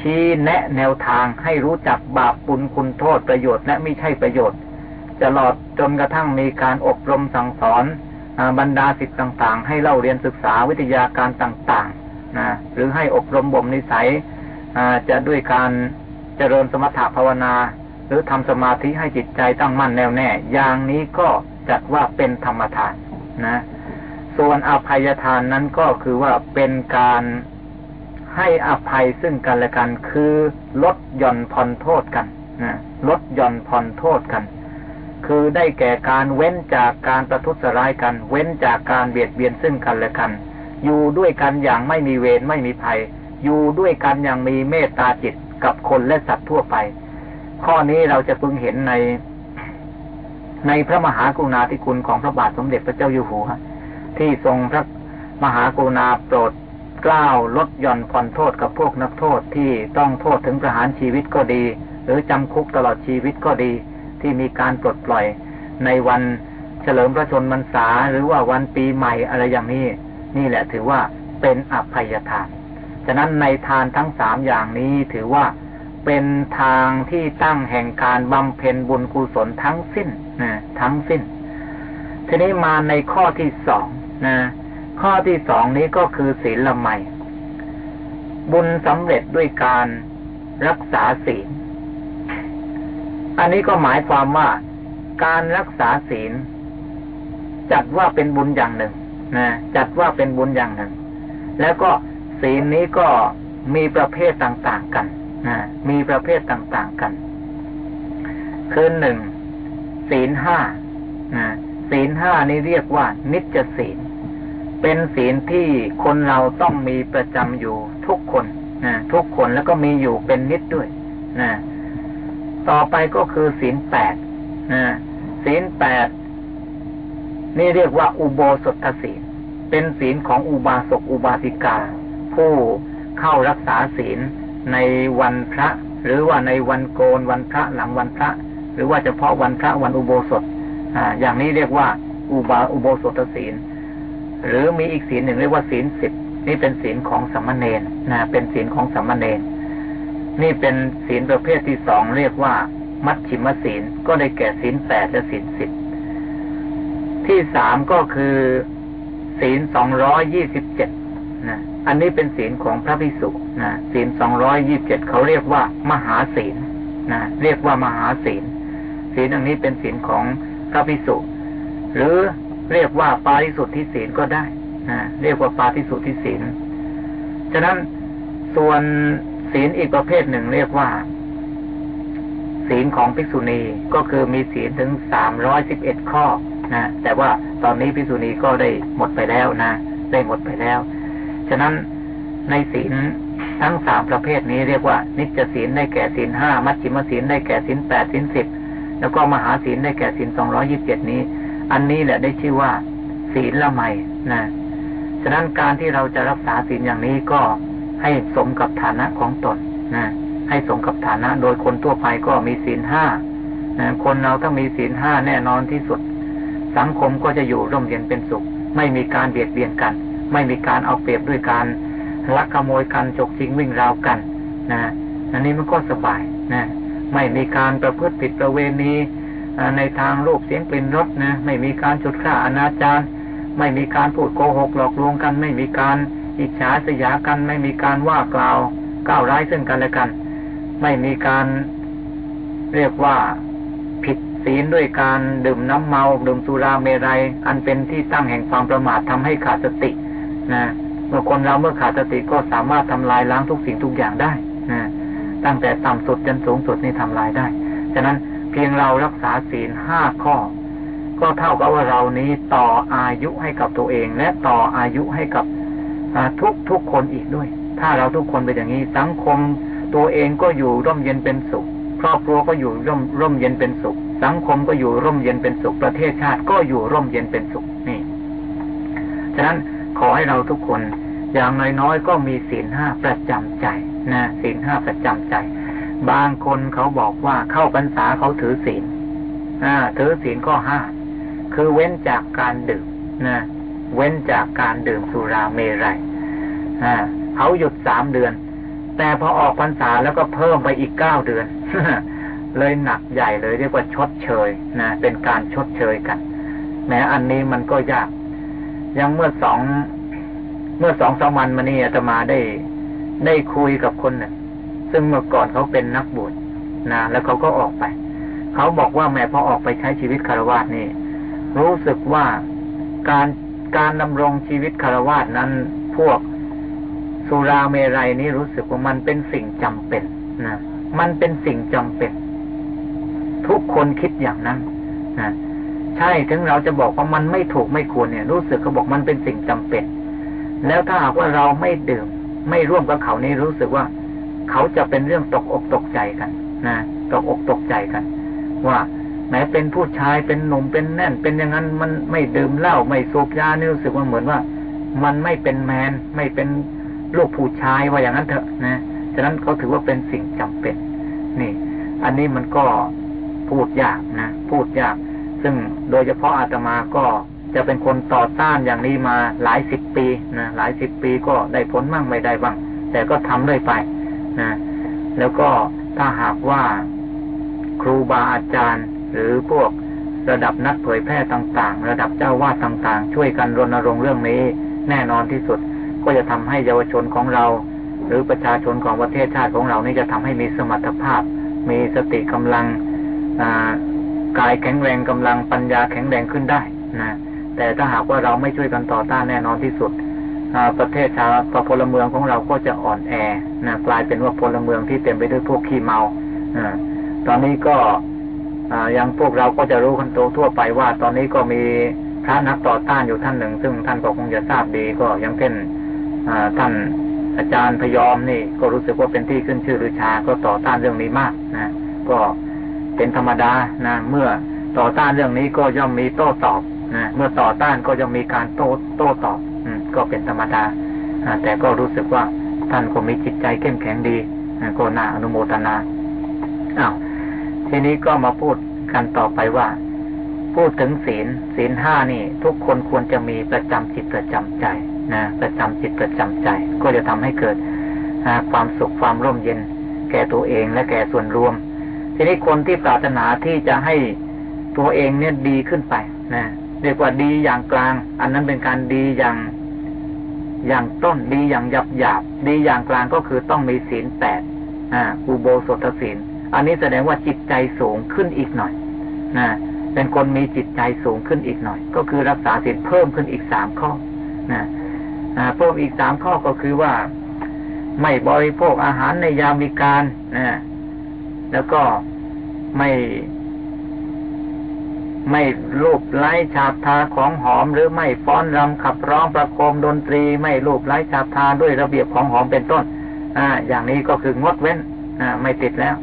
ชี้แนะแนวทางให้รู้จักบาปบุญคุณโทษประโยชน์และไม่ใช่ประโยชน์ตลอดจนกระทั่งมีการอบรมสั่งสอนบรรดาสิทธิ์ต่าง ๆ ให้เล่าเรียนศึกษาวิทยาการต่างๆนะหรือให้อบรมบ่มนิสัย จะด้วยการเจริญสมถะภาวนา หรือทำสมาธิให้จิตใจตั้งมั่นแน่วแน่ อย่างนี้ก็จัดว่าเป็นธรรมทานนะ ส่วนอภัยทานนั้นก็คือว่าเป็นการให้อภัยซึ่งกันและกัน คือลดหย่อนผ่อนโทษกันนะลดหย่อนผ่อนโทษกัน คือได้แก่การเว้นจากการประทุษร้ายกัน เว้นจากการเบียดเบียนซึ่งกันและกัน อยู่ด้วยกันอย่างไม่มีเวรไม่มีภัย อยู่ด้วยกันอย่างมีเมตตาจิตกับคนและสัตว์ทั่วไป ข้อนี้เราจะพึงเห็นใน ในพระมหากรุณาธิคุณของพระบาทสมเด็จพระเจ้าอยู่หัวที่ทรงพระมหากรุณาโปรดกล้าวลดหย่อนผ่อนโทษกับพวกนักโทษที่ต้องโทษถึงประหารชีวิตก็ดี หรือจำคุกตลอดชีวิตก็ดี ที่มีการปลดปล่อยในวันเฉลิมพระชนมพรรษาหรือว่าวันปีใหม่อะไรอย่างนี้ นี่แหละถือว่าเป็นอภัยทาน ฉะนั้นในทานทั้งสามอย่างนี้ถือว่าเป็นทางที่ตั้งแห่งการบำเพ็ญบุญกุศลทั้งสิ้นนะทั้งสิ้น ทีนี้มาในข้อที่สองนะข้อที่สองนี้ก็คือศีลละไมบุญสำเร็จด้วยการรักษาศีล อันนี้ก็หมายความว่าการรักษาศีล จัดว่าเป็นบุญอย่างหนึ่งนะจัดว่าเป็นบุญอย่างหนึ่ง แล้วก็ ศีลนี้ก็มีประเภทต่างๆกันนะมีประเภทต่างๆกัน คือหนึ่งศีลห้านะศีลห้านี้เรียกว่า นิจศีล เป็นศีลที่คนเราต้องมีประจำอยู่ทุกคนนะทุกคนแล้วก็มีอยู่เป็นนิดด้วยนะต่อไปก็คือศีลแปดนะศีลแปดนี่เรียกว่าอุโบสถศีล เป็นศีลของอุบาสกอุบาสิกา ผู้เข้ารักษาศีลในวันพระ หรือว่าในวันโกนวันพระหลังวันพระ หรือว่าเฉพาะวันพระวันอุโบสถอ่าอย่างนี้เรียกว่า อุบาอุโบสถศีล หรือมีอีกศีลหนึ่งเรียกว่าศีลสิบนี่เป็นศีลของสัมมาเนนนะเป็นศีลของสัมมาเนนนี่เป็นศีลประเภทที่สองเรียกว่า มัชชิมศีลก็ได้แก่ศีลแปดและศีลสิบที่สามก็คือ ศีลสองร้อยยี่สิบเจ็ด นะอันนี้เป็นศีลของพระภิกษุนะศีลสองร้อยยี่บเจ็ดเขาเรียกว่ามหาศีลนะเรียกว่ามหาศีลศีลอันนี้เป็นศีลของพระภิกษุหรือเรียกว่าปาริสุทธิศีลก็ได้นะเรียกว่าปาริสุทธิศีลฉะนั้นส่วนศีลอีกประเภทหนึ่งเรียกว่า ศีลของภิกษุณีก็คือมีศีลถึงสามร้อยสิบเอ็ดข้อนะแต่ว่าตอนนี้ภิกษุณีก็ได้หมดไปแล้วนะได้หมดไปแล้ว ฉะนั้นในศีลทั้งสามประเภทนี้เรียกว่า นิจศีลได้แก่ศีลห้ามัชฌิมศีลได้แก่ศีลแปดศีลสิบแล้วก็มหาศีลได้แก่ศีลสองร้อยิบเจ็ดนี้ อันนี้แหละได้ชื่อว่า ศีลละไมนะฉะนั้นการที่เราจะรักษาศีลอย่างนี้ก็ให้สมกับฐานะของตนนะให้สมกับฐานะ โดยคนทั่วไปก็มีศีลห้านะคนเราถ้ามีศีลห้าแน่นอนที่สุด สังคมก็จะอยู่ร่มเย็นเป็นสุข ไม่มีการเบียดเบียนกัน ไม่มีการเอาเปรียบด้วยการลักขโมยกันจกจริงวิ่งราวกันนะอันนี้มันก็สบายนะไม่มีการประพฤติผิดประเวณีในทางรูปเสียงกลิ่นรสนะไม่มีการจุดฆ่าอนาจารไม่มีการพูดโกหกหลอกลวงกัน ไม่มีการอิจฉาสยากัน ไม่มีการว่ากล่าวก้าวร้ายซึ่งกันและกัน ไม่มีการเรียกว่าผิดศีลด้วยการดื่มน้ำเมา ดื่มสุราเมรัย อันเป็นที่ตั้งแห่งความประมาททำให้ขาดสติ นะเมื่อคนเราเมื่อขาดสติก็สามารถทำลายล้างทุกสิ่งทุกอย่างได้นะตั้งแต่ต่ำสุดจนสูงสุดนี่ทำลายได้ ฉะนั้นเพียงเรารักษาศีลห้าข้อ ก็เท่ากับว่าเรานี้ต่ออายุให้กับตัวเอง และต่ออายุให้กับทุกทุกคนอีกด้วย ถ้าเราทุกคนเป็นอย่างนี้สังคมตัวเองก็อยู่ร่มเย็นเป็นสุข ครอบครัวก็อยู่ร่มร่มเย็นเป็นสุข สังคมก็อยู่ร่มเย็นเป็นสุข ประเทศชาติก็อยู่ร่มเย็นเป็นสุขนี่ ฉะนั้น ขอให้เราทุกคน อย่างน้อยๆก็มีศีลห้าประจำใจนะศีลห้าประจำใจ บางคนเขาบอกว่าเข้าพรรษาเขาถือศีลอ่าถือศีลข้อห้าคือเว้นจากการดื่มนะเว้นจากการดื่มสุราเมรัยอ่าเขาหยุดสามเดือน แต่พอออกพรรษาแล้วก็เพิ่มไปอีกเก้าเดือนเลยหนักใหญ่เลยเรียกว่าชดเชยนะเป็นการชดเชยกันแม้อันนี้มันก็ยาก ยังเมื่อสองเมื่อสองสามวันมานี้อาตมาได้ได้คุยกับคนหนึ่งซึ่งเมื่อก่อนเขาเป็นนักบวชนะแล้วเขาก็ออกไป เขาบอกว่าแม่พอออกไปใช้ชีวิตคารวะนี่ รู้สึกว่าการการดำรงชีวิตคารวะนั้นพวกสุราเมรัยนี่รู้สึกว่ามันเป็นสิ่งจำเป็นนะมันเป็นสิ่งจำเป็น ทุกคนคิดอย่างนั้นนะ ใช่ถึงเราจะบอกว่ามันไม่ถูกไม่ควรเนี่ย รู้สึกเขาบอกมันเป็นสิ่งจำเป็น แล้วถ้าหากว่าเราไม่ดื่ม ไม่ร่วมกับเขานี่รู้สึกว่า เขาจะเป็นเรื่องตกอกตกใจกันนะตกอกตกใจกัน ว่าแม้เป็นผู้ชายเป็นหนุ่มเป็นแน่น เป็นอย่างนั้นมันไม่ดื่มเหล้าไม่สูบยานี่รู้สึกว่าเหมือนว่า มันไม่เป็นแมนไม่เป็นลูกผู้ชายว่าอย่างนั้นเถอะนะฉะนั้นเขาถือว่าเป็นสิ่งจำเป็น นี่ อันนี้มันก็พูดยากนะพูดยาก ซึ่งโดยเฉพาะอาตมาก็จะเป็นคนต่อต้านอย่างนี้มาหลายสิบปีนะหลายสิบปีก็ได้ผลบ้างไม่ได้บ้าง แต่ก็ทำเรื่อยไปนะแล้วก็ถ้าหากว่าครูบาอาจารย์ หรือพวกระดับนักเผยแพร่ต่าง ๆ ระดับเจ้าวาดต่างๆ ช่วยกันรณรงค์เรื่องนี้แน่นอนที่สุด ก็จะทำให้เยาวชนของเรา หรือประชาชนของประเทศชาติของเรานี่จะทำให้มีสมรรถภาพ มีสติกำลัง กายแข็งแรงกำลังปัญญาแข็งแรงขึ้นได้นะแต่ถ้าหากว่าเราไม่ช่วยกันต่อต้านแน่นอนที่สุดประเทศชาติพลเมืองของเราก็จะอ่อนแอนะกลายเป็นว่าพลเมืองที่เต็มไปด้วยพวกขี้เมาอตอนนี้ก็ยังพวกเราก็จะรู้กันโตทั่วไปว่า ตอนนี้ก็มีพระนักต่อต้านอยู่ท่านหนึ่ง ซึ่งท่านก็คงจะทราบดีก็ยังเป็นท่านอาจารย์พยอมนี่ก็รู้สึกว่าเป็นที่ขึ้นชื่อหรือชา ก็ต่อต้านเรื่องนี้มากนะ ก็ เป็นธรรมดานะเมื่อต่อต้านเรื่องนี้ก็ย่อมมีโต้ตอบนะเมื่อต่อต้านก็ย่อมมีการโต้โต้ตอบ อืก็เป็นธรรมดาแต่ก็รู้สึกว่าท่านก็มีจิตใจเข้มแข็งดีก็น่าอนุโมทนาอ้าวทีนี้ก็มาพูดกันต่อไปว่า พูดถึงศีลศีลห้านี่ ทุกคนควรจะมีประจำจิตประจำใจนะประจำจิตประจำใจ ก็จะทำให้เกิดความสุขความร่มเย็น แก่ตัวเองและแก่ส่วนรวม ทีนี้คนที่ปรารถนาที่จะให้ตัวเองเนี่ยดีขึ้นไปนะเรียกว่าดีอย่างกลาง อันนั้นเป็นการดีอย่างอย่างต้นดีอย่างหยาบหยาบดีอย่างกลางก็คือต้องมีศีลแปดอุโบสถศีล อันนี้แสดงว่าจิตใจสูงขึ้นอีกหน่อยนะเป็นคนมีจิตใจสูงขึ้นอีกหน่อย ก็คือรักษาศีลเพิ่มขึ้นอีกสามข้อนะเพิ่มอีกสามข้อก็คือว่า ไม่บริโภคอาหารในยามวิการนะ แล้วก็ไม่ไม่รูปไล้ฉาบทาของหอมหรือไม่ฟ้อนรำขับร้องประโคมดนตรี ไม่รูปไล้ฉาบทาด้วยระเบียบของหอมเป็นต้น อ่า อย่างนี้ก็คืองดเว้น อ่า ไม่ติดแล้ว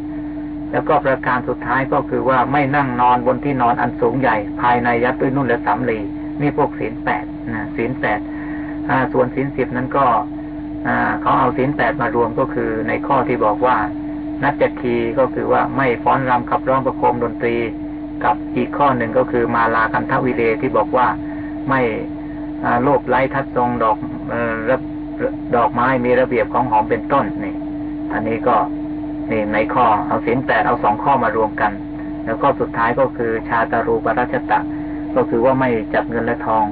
แล้วก็ประการสุดท้ายก็คือว่าไม่นั่งนอนบนที่นอนอันสูงใหญ่ ภายในยัดด้วยนุ่นและสำลีนี่พวกศีลแปดนะศีลแปดอ่าส่วนศีลสิบนั้นก็อ่าเขาเอาศีลแปดมารวมก็คือในข้อที่บอกว่า นัจจคีก็คือว่าไม่ฟ้อนรำขับร้องประโคมดนตรี กับอีกข้อหนึ่งก็คือมาลากันทวิเลที่บอกว่าไม่โลภไร้ทัดทรงดอกดอกไม้มีระเบียบของหอมเป็นต้นนี่ อันนี้ก็นี่ในข้อเอาสินแปดเอาสองข้อมารวมกัน แล้วก็สุดท้ายก็คือชาตารูปราชตะ ก็คือว่าไม่จับเงินและทอง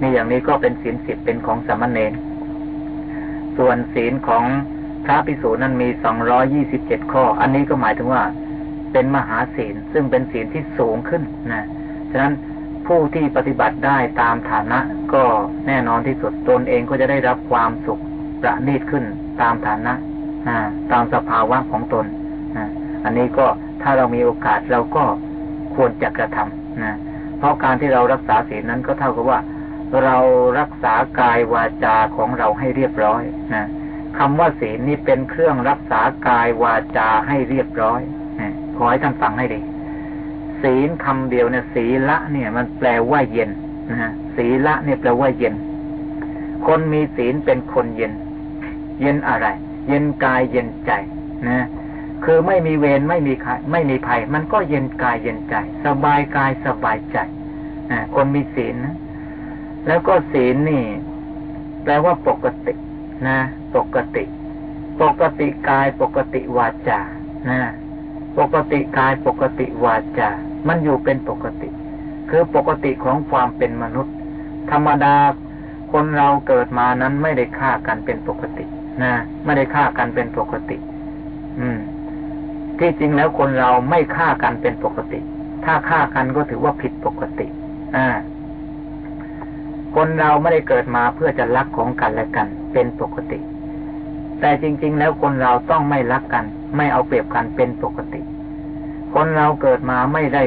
นี่อย่างนี้ก็เป็นศีลสิบเป็นของสามเณรส่วนศีลของ พระภิกษุนั้นมีสองร้อยี่สิบเจ็ดข้อ อันนี้ก็หมายถึงว่าเป็นมหาศีลซึ่งเป็นศีลที่สูงขึ้นนะฉะนั้นผู้ที่ปฏิบัติได้ตามฐานะก็แน่นอนที่สุดตนเองก็จะได้รับความสุขประณีตขึ้นตามฐานะตามสภาวะของตนอันนี้ก็ถ้าเรามีโอกาสเราก็ควรจะกระทำนะเพราะการที่เรารักษาศีลนั้นก็เท่ากับว่า เรารักษากายวาจาของเราให้เรียบร้อยนะ คำว่าศีลนี้เป็นเครื่องรักษากายวาจาให้เรียบร้อยขอให้ท่านฟังให้ดี ศีลคำเดียวเนี่ยศีละเนี่ย มันแปลว่าเย็นนะฮะศีละเนี่ยแปลว่าเย็น คนมีศีลเป็นคนเย็น เย็นอะไร เย็นกายเย็นใจนะคือไม่มีเวรไม่มีใครไม่มีภัย มันก็เย็นกายเย็นใจ สบายกายสบายใจคนมีศีลนะแล้วก็ศีลนี่ แปลว่าปกติ นะ ปกติ ปกติกายปกติวาจานะปกติกายปกติวาจา มันอยู่เป็นปกติ คือปกติของความเป็นมนุษย์ ธรรมดาคนเราเกิดมานั้นไม่ได้ฆ่ากันเป็นปกตินะไม่ได้ฆ่ากันเป็นปกติ อืม ที่จริงแล้วคนเราไม่ฆ่ากันเป็นปกติ ถ้าฆ่ากันก็ถือว่าผิดปกติ อ่า คนเราไม่ได้เกิดมาเพื่อจะรักของกันและกัน เป็นปกติ แต่จริง ๆ แล้วคนเราต้องไม่รักกัน ไม่เอาเปรียบกันเป็นปกติ คนเราเกิดมาไม่ได้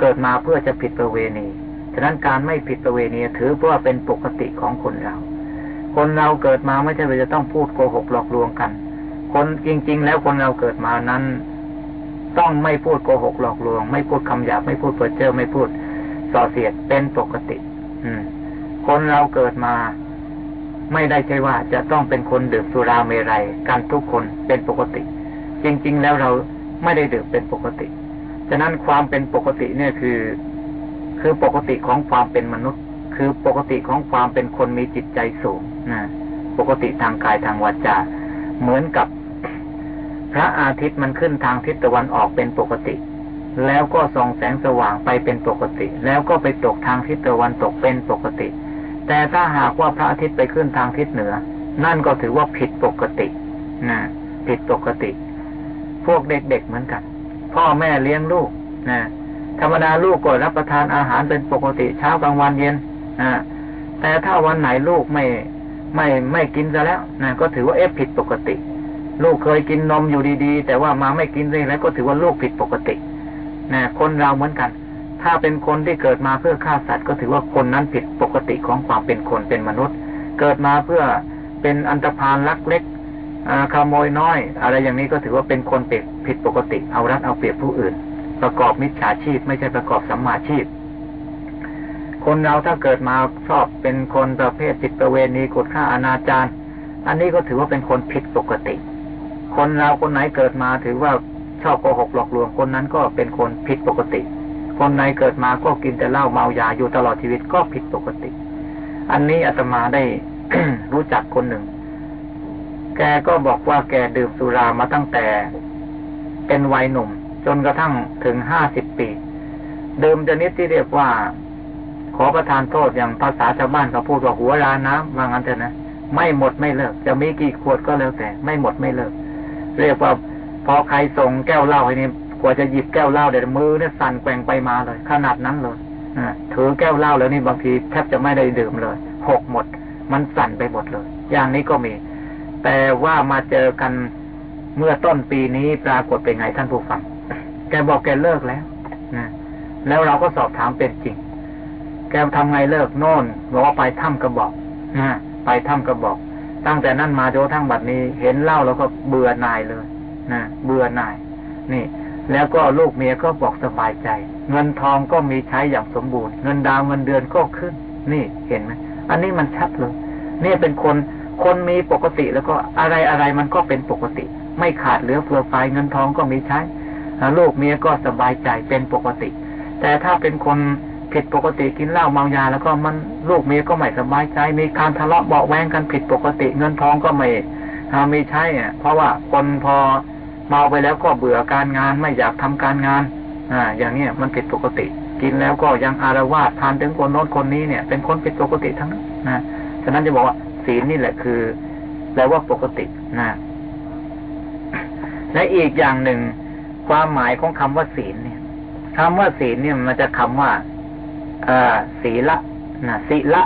เกิดมาเพื่อจะผิดประเวณีฉะนั้นการไม่ผิดประเวณีถือว่าเป็นปกติของคนเรา คนเราเกิดมาไม่ใช่ว่าจะต้องพูดโกหกหลอกลวงกัน คนจริง ๆ แล้วคนเราเกิดมานั้น ต้องไม่พูดโกหกหลอกลวง ไม่พูดคำหยาบไม่พูดเปิดเจอไม่พูดส่อเสียดเป็นปกติ อืม คนเราเกิดมา ไม่ได้ใช่ว่าจะต้องเป็นคนดื่มสุราเมรัยกันทุกคนเป็นปกติ จริง ๆ แล้วเราไม่ได้ดื่มเป็นปกติ ฉะนั้นความเป็นปกติเนี่ยคือ คือปกติของความเป็นมนุษย์ คือปกติของความเป็นคนมีจิตใจสูงนะปกติทางกายทางวาจาเหมือนกับพระอาทิตย์มันขึ้นทางทิศตะวันออกเป็นปกติ แล้วก็ส่องแสงสว่างไปเป็นปกติ แล้วก็ไปตกทางทิศตะวันตกเป็นปกติ แต่ถ้าหากว่าพระอาทิตย์ไปขึ้นทางทิศเหนือ นั่นก็ถือว่าผิดปกตินะผิดปกติ พวกเด็กๆเหมือนกัน พ่อแม่เลี้ยงลูกนะธรรมดาลูกก็รับประทานอาหารเป็นปกติเช้ากลางวันเย็นอ่าแต่ถ้าวันไหนลูกไม่ไม่ไม่กินซะแล้วนะก็ถือว่าเอฟผิดปกติ ลูกเคยกินนมอยู่ดีๆ แต่ว่ามาไม่กินเลยแล้วก็ถือว่าลูกผิดปกตินะคนเราเหมือนกัน ถ้าเป็นคนที่เกิดมาเพื่อฆ่าสัตว์ก็ถือว่าคนนั้นผิดปกติของความเป็นคนเป็นมนุษย์ เกิดมาเพื่อเป็นอันตรพานลักเล็กขโมยน้อย อะไรอย่างนี้ก็ถือว่าเป็นคนผิดผิดปกติเอารัดเอาเปรียบผู้อื่น ประกอบมิจฉาชีพ ไม่ใช่ประกอบสัมมาชีพ คนเราถ้าเกิดมาชอบเป็นคนประเภทติดประเวณีกดฆ่าอนาจารอันนี้ก็ถือว่าเป็นคนผิดปกติ คนเราคนไหนเกิดมาถือว่าชอบโกหกหลอกลวงคนนั้นก็เป็นคนผิดปกติ คนไหนเกิดมาก็กินแต่เหล้าเมายาอยู่ตลอดชีวิตก็ผิดปกติ อันนี้อาตมาได้รู้จักคนหนึ่ง แกก็บอกว่าแกดื่มสุรามาตั้งแต่ เป็นวัยหนุ่ม จนกระทั่งถึงห้าสิบปี ดื่มชนิดที่เรียกว่า ขอประทานโทษอย่างภาษาชาวบ้านเขาพูดว่าหัวราน้ำว่างั้นเถอะนะไม่หมดไม่เลิก จะมีกี่ขวดก็แล้วแต่ ไม่หมดไม่เลิก เรียกว่าพอใครส่งแก้วเหล้าให้นี่ กว่าจะหยิบแก้วเหล้าเดี๋ยวมือเนี่ยสั่นแกว่งไปมาเลย ขนาดนั้นเลยถือแก้วเหล้าแล้วนี่บางทีแทบจะไม่ได้ดื่มเลยหกหมด มันสั่นไปหมดเลย อย่างนี้ก็มี แต่ว่ามาเจอกันเมื่อต้นปีนี้ปรากฏเป็นไงท่านผู้ฟัง แกบอกแกเลิกแล้วนะแล้วเราก็สอบถามเป็นจริง แกทำไงเลิกโน่นบอกว่าไปถ้ำกระบอกนะไปถ้ำกระบอก ตั้งแต่นั้นมาจนทั้งบัดนี้ เห็นเหล่าแล้วก็เบื่อหน่ายเลยนะเบื่อหน่าย นี่ แล้วก็ลูกเมียก็บอกสบายใจ เงินทองก็มีใช้อย่างสมบูรณ์ เงินดาวเงินเดือนก็ขึ้น นี่เห็นไหมอันนี้มันชัดเลยนี่เป็นคนคนมีปกติแล้วก็อะไรอะไรมันก็เป็นปกติ ไม่ขาดเหลือเฟือไฟเงินทองก็มีใช้ลูกเมียก็สบายใจเป็นปกติ แต่ถ้าเป็นคนผิดปกติกินเหล้าเมายา แล้วก็มันลูกเมียก็ไม่สบายใจ มีการทะเลาะเบาแวงกันผิดปกติ เงินทองก็ไม่ไม่ใช่อะเพราะว่าคนพอ เมาไปแล้วก็เบื่อการงานไม่อยากทำการงาน อ่า อย่างเนี้ยมันผิดปกติ กินแล้วก็ยังอารวาสทานถึงคนโน้นคนนี้เนี่ย เป็นคนผิดปกติทั้งนั้นนะฉะนั้นจะบอกว่าศีลนี่แหละคือแปลว่าปกตินะและอีกอย่างหนึ่งความหมายของคำว่าศีลเนี่ยคำว่าศีลเนี่ยมันจะคำว่าเอศีละนะศีละ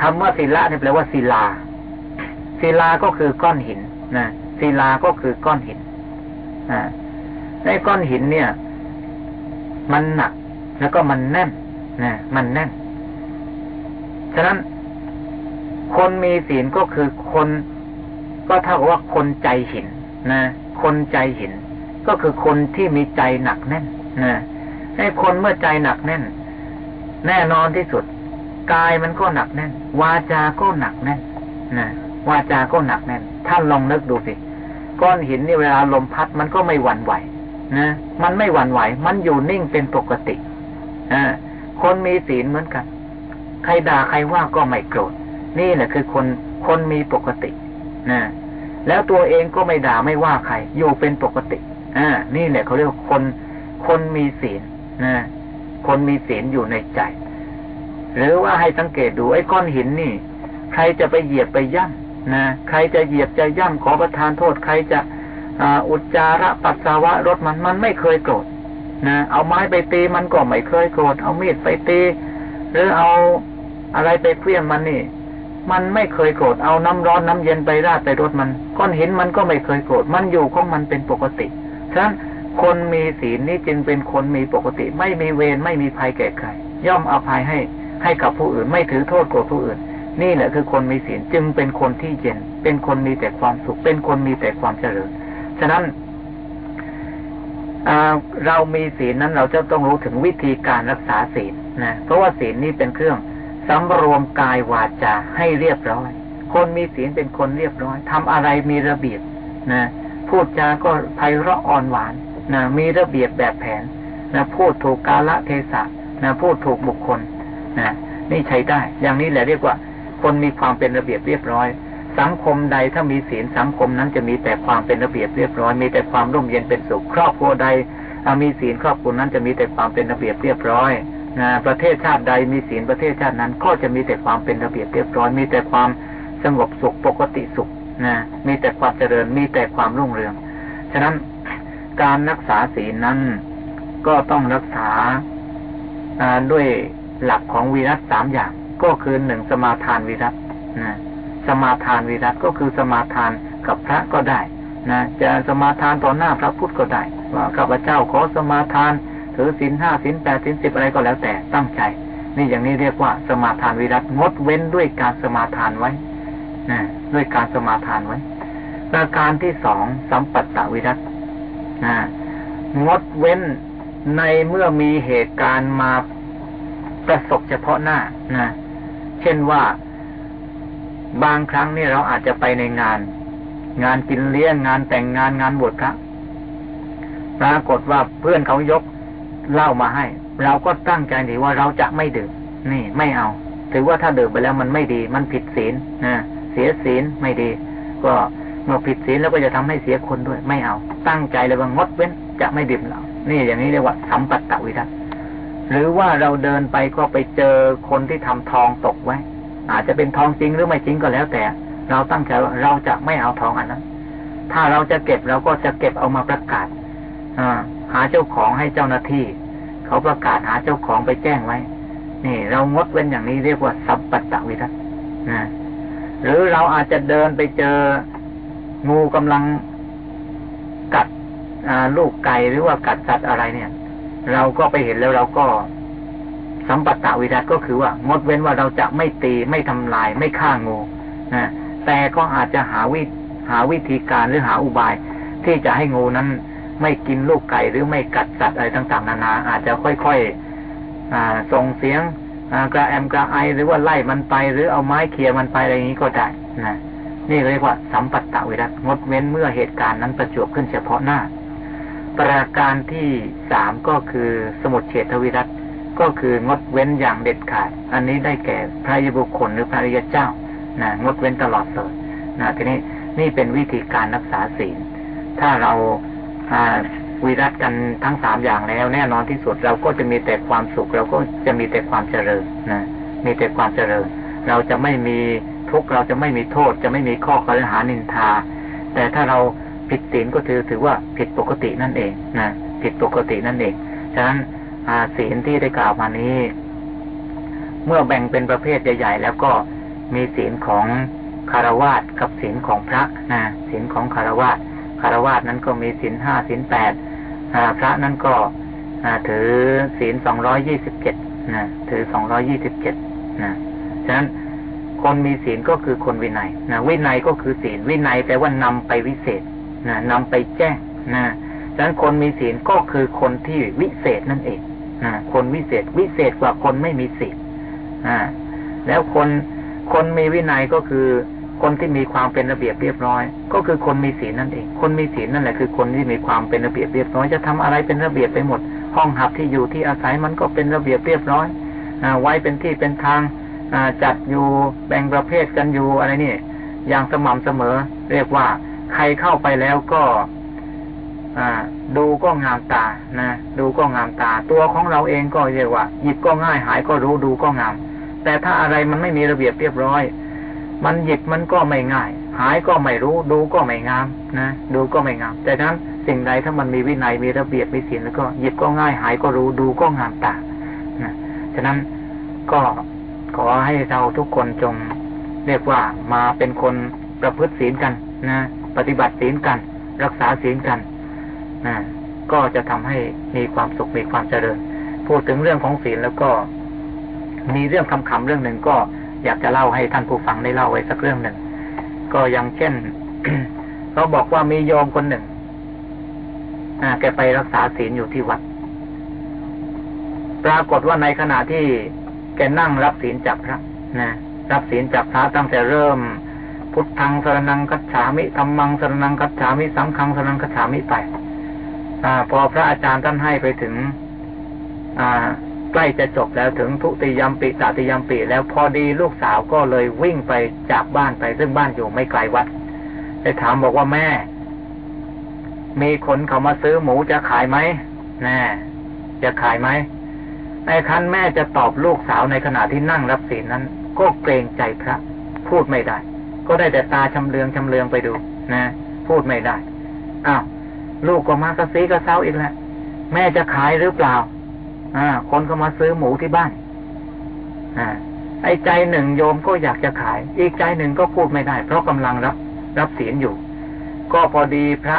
คำว่าศีละเนี่ยแปลว่าศิลาศิลาก็คือก้อนหินนะศิลาก็คือก้อนหิน ไอ่าในก้อนหินเนี่ย มันหนักแล้วก็มันแน่นนะมันแน่น ฉะนั้น คนมีศีลก็คือคนก็เท่ากับว่าคนใจหินนะคนใจหิน ก็คือคนที่มีใจหนักแน่นนะให้คนเมื่อใจหนักแน่น แน่นอนที่สุดกายมันก็หนักแน่น วาจาก็หนักแน่นนะวาจาก็หนักแน่น ท่านลองนึกดูสิ ก้อนหินนี่เวลาลมพัดมันก็ไม่หวั่นไหวนะมันไม่หวั่นไหว มันอยู่นิ่งเป็นปกติอคนมีศีลเหมือนกัน ใครด่าใครว่าก็ไม่โกรธ นี่แหละคือคนคนมีปกตินะแล้วตัวเองก็ไม่ด่าไม่ว่าใคร อยู่เป็นปกติอ่านี่แหละเขาเรียกว่าคน คนมีศีลนะคนมีศีลอยู่ในใจ หรือว่าให้สังเกตดูไอ้ก้อนหินนี่ ใครจะไปเหยียบไปย่ำ นะใครจะเหยียบจะย่ำขอประทานโทษ ใครจะอุจจาระปัสสาวะรถมันมันไม่เคยโกรธนะเอาไม้ไปตีมันก็ไม่เคยโกรธเอามีดไปตี หรือเอาอะไรไปเพี้ยนมันนี่ มันไม่เคยโกรธเอาน้ำร้อนน้ำเย็นไปราดไปรถมันก้อนหินมันก็ไม่เคยโกรธมันอยู่ของมันเป็นปกติฉะนั้นคนมีศีลนี่จึงเป็นคนมีปกติ ไม่มีเวรไม่มีภัยแก่ใครย่อมอภัยให้ให้กับผู้อื่น ไม่ถือโทษโกรธผู้อื่น นี่แหละคือคนมีศีลจึงเป็นคนที่เย็น เป็นคนมีแต่ความสุข เป็นคนมีแต่ความเจริญ ฉะนั้นเรามีศีลนั้นเราจะต้องรู้ถึงวิธีการรักษาศีลนะเพราะว่าศีลนี้เป็นเครื่องสำรวมกายวาจาให้เรียบร้อย คนมีศีลเป็นคนเรียบร้อยทำอะไรมีระเบียบนะพูดจาก็ไพเราะอ่อนหวานนะมีระเบียบแบบแผนนะพูดถูกกาละเทศะนะพูดถูกบุคคลนะนี่ใช้ได้ อย่างนี้แหละเรียกว่า คนมีความเป็นระเบียบเรียบร้อย สังคมใดถ้ามีศีลสังคมนั้นจะมีแต่ความเป็นระเบียบเรียบร้อย มีแต่ความร่มเย็นเป็นสุขครอบครัวใดมีศีลครอบครัวนั้นจะมีแต่ความเป็นระเบียบเรียบร้อยนะประเทศชาติใดมีศีลประเทศชาตินั้น ก็จะมีแต่ความเป็นระเบียบเรียบร้อยมีแต่ความสงบสุขปกติสุขนะมีแต่ความเจริญมีแต่ความรุ่งเรือง ฉะนั้นการรักษาศีลนั้นก็ต้องรักษาด้วยหลักของวิรัตสามอย่าง ก็คือหนึ่งสมาทานวิรัตนะสมาทานวิรัตก็คือสมาทานกับพระก็ได้นะจะสมาทานต่อหน้าพระพุทธก็ได้ ว่าข้าพเจ้าขอสมาทานถือศีลห้าศีลแปดศีลสิบอะไรก็แล้วแต่ตั้งใจ นี่อย่างนี้เรียกว่าสมาทานวิรัตงดเว้นด้วยการสมาทานไว้นะด้วยการสมาทานไว้ ประการที่สองสัมปัตตวิรัตนะงดเว้นในเมื่อมีเหตุการณ์มาประสบเฉพาะหน้านะ ช่นว่า บางครั้งนี่เราอาจจะไปในงาน งานกินเลี้ยงงานแต่งงานงานบวชพระปรากฏว่าเพื่อนเขายกเหล้ามาให้ เราก็ตั้งใจดีว่าเราจะไม่ดื่มนี่ไม่เอา ถือว่าถ้าดื่มไปแล้วมันไม่ดี มันผิดศีลนะเสียศีลไม่ดี ก็เมื่อผิดศีลแล้วก็จะทำให้เสียคนด้วย ไม่เอา ตั้งใจเลยว่างดเว้นจะไม่ดื่มเหล้านี่อย่างนี้เรียกว่าสัมปัตตวิทัศ หรือว่าเราเดินไปก็ไปเจอคนที่ทำทองตกไว้ อาจจะเป็นทองจริงหรือไม่จริงก็แล้วแต่ เราตั้งใจว่าเราจะไม่เอาทองอันนั้น ถ้าเราจะเก็บเราก็จะเก็บเอามาประกาศอ่าหาเจ้าของให้เจ้าหน้าที่ เขาประกาศหาเจ้าของไปแจ้งไว้ นี่ เรางดเว้นอย่างนี้เรียกว่าสัพปัตตวิทัศนะหรือเราอาจจะเดินไปเจองูกำลังกัดลูกไก่หรือว่ากัดสัตว์อะไรเนี่ย เราก็ไปเห็นแล้วเราก็สัมปัตตวิรัตก็คือว่างดเว้นว่าเราจะไม่ตีไม่ทำลายไม่ฆ่างูนะแต่ก็อาจจะหาวิหาวิธีการหรือหาอุบาย ที่จะให้งูนั้นไม่กินลูกไก่หรือไม่กัดสัตว์อะไรต่างๆนานา อาจจะค่อยๆส่งเสียงกระแอมกระไอหรือว่าไล่มันไป หรือเอาไม้เขี่ยมันไปอะไรอย่างนี้ก็ได้นะนี่เรียกว่าสัมปัตตวิรัตงดเว้นเมื่อเหตุการณ์นั้นประจวบขึ้นเฉพาะหน้า ประการที่สามก็คือสมุดเฉทวิรัตก็คืองดเว้นอย่างเด็ดขาด อันนี้ได้แก่พระยบุคคลหรือพระริยเจ้านะงดเว้นตลอดเลยนะทีนี้นี่เป็นวิธีการรักษาศีล ถ้าเราวิรัตกันทั้งสามอย่างแล้ว แน่นอนที่สุดเราก็จะมีแต่ความสุข เราก็จะมีแต่ความเจริญนะมีแต่ความเจริญ เราจะไม่มีทุกข์เราจะไม่มีโทษ จะไม่มีข้อคอรหานินทา แต่ถ้าเรา ผิดศีลก็ถือถือว่าผิดปกตินั่นเองนะผิดปกตินั่นเอง ฉะนั้นศีลที่ได้กล่าวมานี้ เมื่อแบ่งเป็นประเภทใหญ่ ๆ แล้วก็มีศีลของคารวาสกับศีลของพระนะศีลของคารวาสคารวาสนั้นก็มีศีลห้าศีลแปดพระนั้นก็ถือศีลสองร้อยยี่สิบเจ็ดนะถือสองร้อยี่สิบเจ็ดนะฉะนั้นคนมีศีลก็คือคนวินัยนะวินัยก็คือศีลวินัยแปลว่านำไปวิเศษ นะนำไปแจ้งนะฉะนั้นคนมีศีลก็คือคนที่วิเศษนั่นเองนะคนวิเศษวิเศษกว่าคนไม่มีศีลอ่าแล้วคนคนมีวินัยก็คือคนที่มีความเป็นระเบียบเรียบร้อย ก็คือคนมีศีลนั่นเอง คนมีศีลนั่นแหละคือคนที่มีความเป็นระเบียบเรียบร้อย จะทำอะไรเป็นระเบียบไปหมด ห้องหับที่อยู่ที่อาศัยมันก็เป็นระเบียบเรียบร้อยอไว้เป็นที่เป็นทางจัดอยู่แบ่งประเภทกันอยู่อะไรนี่อย่างสม่ำเสมอ เรียกว่า ใครเข้าไปแล้วก็ดูก็งามตานะดูก็งามตา ตัวของเราเองก็เรียกว่าหยิบก็ง่ายหายก็รู้ดูก็งาม แต่ถ้าอะไรมันไม่มีระเบียบเรียบร้อย มันหยิบมันก็ไม่ง่าย หายก็ไม่รู้ ดูก็ไม่งามนะดูก็ไม่งาม แต่นั้นสิ่งใดถ้ามันมีวินัยมีระเบียบมีศีลแล้วก็หยิบก็ง่ายหายก็รู้ดูก็งามตานะฉะนั้นก็ขอให้เราทุกคนจงเรียกว่ามาเป็นคนประพฤติศีลกันนะ ปฏิบัติศีลกัน รักษาศีลกันนะก็จะทำให้มีความสุขมีความเจริญ พูดถึงเรื่องของศีลแล้วก็ มีเรื่องคำๆเรื่องหนึ่งก็อยากจะเล่าให้ท่านผู้ฟังได้เล่าไว้สักเรื่องหนึ่ง ก็อย่างเช่นเขาบอกว่ามีโยมคนหนึ่งแกไปรักษาศีลอยู่ที่วัด ปรากฏว่าในขณะที่แกนั่งรับศีลจากพระนะรับศีลจากพระตั้งแต่เริ่ม พุทธังสรนังกัจฉามิธรรมังสรนังกัจฉามิสังฆังสรนังกัจฉามิไปอพอพระอาจารย์ท่านให้ไปถึง อ่าใกล้จะจบแล้วถึงทุติยมปิตติยมปิแล้วพอดีลูกสาวก็เลยวิ่งไปจากบ้านไป ซึ่งบ้านอยู่ไม่ไกลวัดไปถามบอกว่าแม่ มีคนเขามาซื้อหมูจะขายไหมแน่จะขายไหมในคันแม่จะตอบลูกสาวในขณะที่นั่งรับศีลนั้น ก็เกรงใจพระ พูดไม่ได้ ก็ได้แต่ตาชำเลืองชำเลืองไปดู นะพูดไม่ได้อ้าวลูกก็มากระซีกระเซ้าอีกแล้วแม่จะขายหรือเปล่า อ่า คนก็มาซื้อหมูที่บ้าน อ่า ไอ้ใจหนึ่งโยมก็อยากจะขาย อีกใจหนึ่งก็พูดไม่ได้ เพราะกำลังรับ รับศีลอยู่ ก็พอดีพระ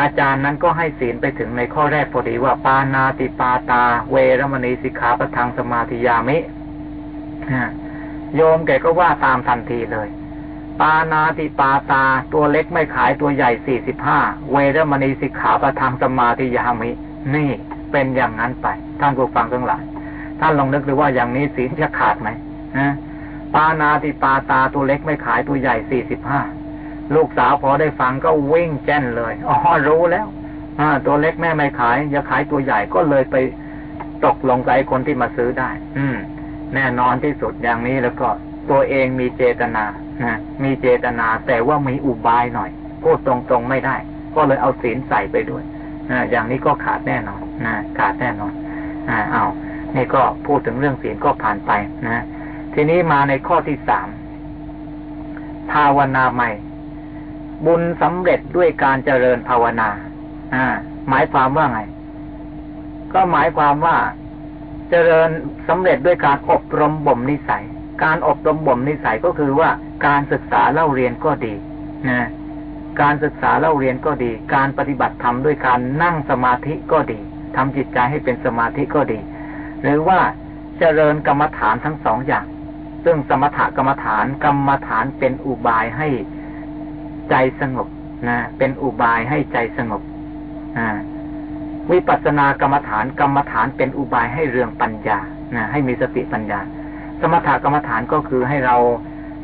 อาจารย์นั้นก็ให้ศีลไปถึงในข้อแรกพอดีว่า ปานาติปาตา เวรมณีสิกขาประทังสมาธิยามิโยมแกก็ว่าตามทันทีเลย ปานาติปาตา ตัวเล็กไม่ขายตัวใหญ่สี่สิบห้าเวรมณีสิกขาประทางสมาธิยามิ นี่เป็นอย่างนั้นไป ท่านผู้ฟังทั้งหลาย ท่านลองนึกดูว่าอย่างนี้ศีลจะขาดไหมนะปานาติปาตาตัวเล็กไม่ขายตัวใหญ่สี่สิบห้าลูกสาวพอได้ฟังก็วิ่งแจ้นเลยอ๋อรู้แล้วอตัวเล็กแม่ไม่ขายจะขายตัวใหญ่ก็เลยไปตกลงกับคนที่มาซื้อได้ อืม แน่นอนที่สุดอย่างนี้แล้วก็ ตัวเองมีเจตนา นะมีเจตนาแต่ว่ามีอุบายหน่อยพูดตรงๆไม่ได้ ก็เลยเอาศีลใส่ไปด้วยนะอย่างนี้ก็ขาดแน่นอนนะขาดแน่นอนอ่าเอานี่ก็พูดถึงเรื่องศีลก็ผ่านไปนะทีนี้มาในข้อที่สามภาวนาใหม่ บุญสำเร็จด้วยการเจริญภาวนา อ่า หมายความว่าไง ก็หมายความว่าเจริญสำเร็จด้วยการอบรมบ่มนิสัย การอบรมบ่มนิสัยก็คือว่าการศึกษาเล่าเรียนก็ดีนะการศึกษาเล่าเรียนก็ดี การปฏิบัติธรรมด้วยการนั่งสมาธิก็ดีทำจิตใจให้เป็นสมาธิก็ดี หรือว่าเจริญกรรมฐานทั้งสองอย่าง ซึ่งสมถกรรมฐานกรรมฐานเป็นอุบายให้ใจสงบนะเป็นอุบายให้ใจสงบวิปัสสนากรรมฐานกรรมฐานเป็นอุบายให้เรื่องปัญญานะให้มีสติปัญญา สมถกรรมฐานก็คือให้เรา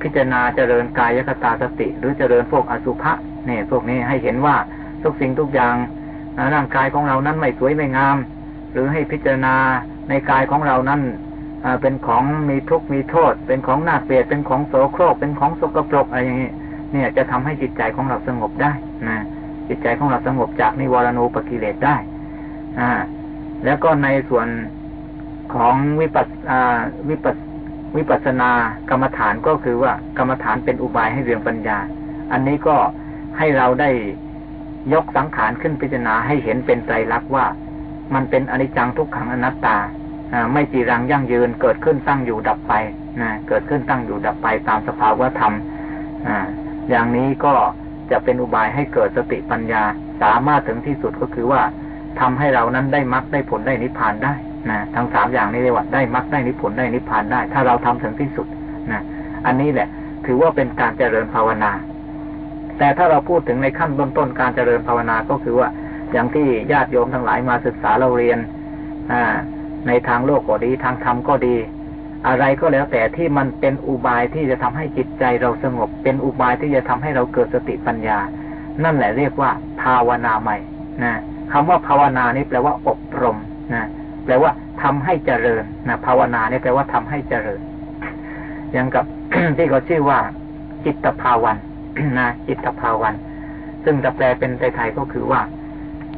พิจารณาเจริญกายคตาสติ หรือเจริญพวกอสุภะเนี่ยพวกนี้ให้เห็นว่าทุกสิ่งทุกอย่างร่างกายของเรานั้นไม่สวยไม่งาม หรือให้พิจารณาในกายของเรานั้นเป็นของมีทุกข์มีโทษ เป็นของน่าเกลียดเป็นของโสโครก เป็นของสกปรกอะไรอย่างนี้เนี่ยจะทำให้จิตใจของเราสงบได้นะจิตใจของเราสงบจากนิวรณูปกิเลสได้อ่าแล้วก็ในส่วนของวิปัสวิปัส วิปัสสนากรรมฐานก็คือว่ากรรมฐานเป็นอุบายให้เรียงปัญญา อันนี้ก็ให้เราได้ยกสังขารขึ้นพิจารณาให้เห็นเป็นไตรลักษณ์ว่า มันเป็นอนิจจังทุกขังอนัตตาไม่จีรังยั่งยืนเกิดขึ้นตั้งอยู่ดับไปนะเกิดขึ้นตั้งอยู่ดับไปตามสภาวะธรรมอย่างนี้ก็จะเป็นอุบายให้เกิดสติปัญญา สามารถถึงที่สุดก็คือว่าทำให้เรานั้นได้มรรคได้ผลได้นิพพานได้ นะทั้งสามอย่างนี้เรียกว่าได้มรรคได้นิพพานได้นิพพานได้ ถ้าเราทำถึงที่สุดนะอันนี้แหละ ถือว่าเป็นการเจริญภาวนา แต่ถ้าเราพูดถึงในขั้นต้นๆการเจริญภาวนาก็คือว่า อย่างที่ญาติโยมทั้งหลายมาศึกษาเราเรียนอในทางโลกก็ดีทางธรรมก็ดี อะไรก็แล้วแต่ที่มันเป็นอุบายที่จะทำให้จิตใจเราสงบ เป็นอุบายที่จะทำให้เราเกิดสติปัญญา นั่นแหละเรียกว่า ภาวนาใหม่นะคำว่าภาวนานี่แปลว่าอบรมนะ แปลว่าทำให้เจริญนะภาวนาเนี่ยแปลว่าทำให้เจริญ อย่างกับที่เขาชื่อว่า จิตภาวันนะจิตภาวัน ซึ่งจะแปลเป็นไทยๆก็คือว่า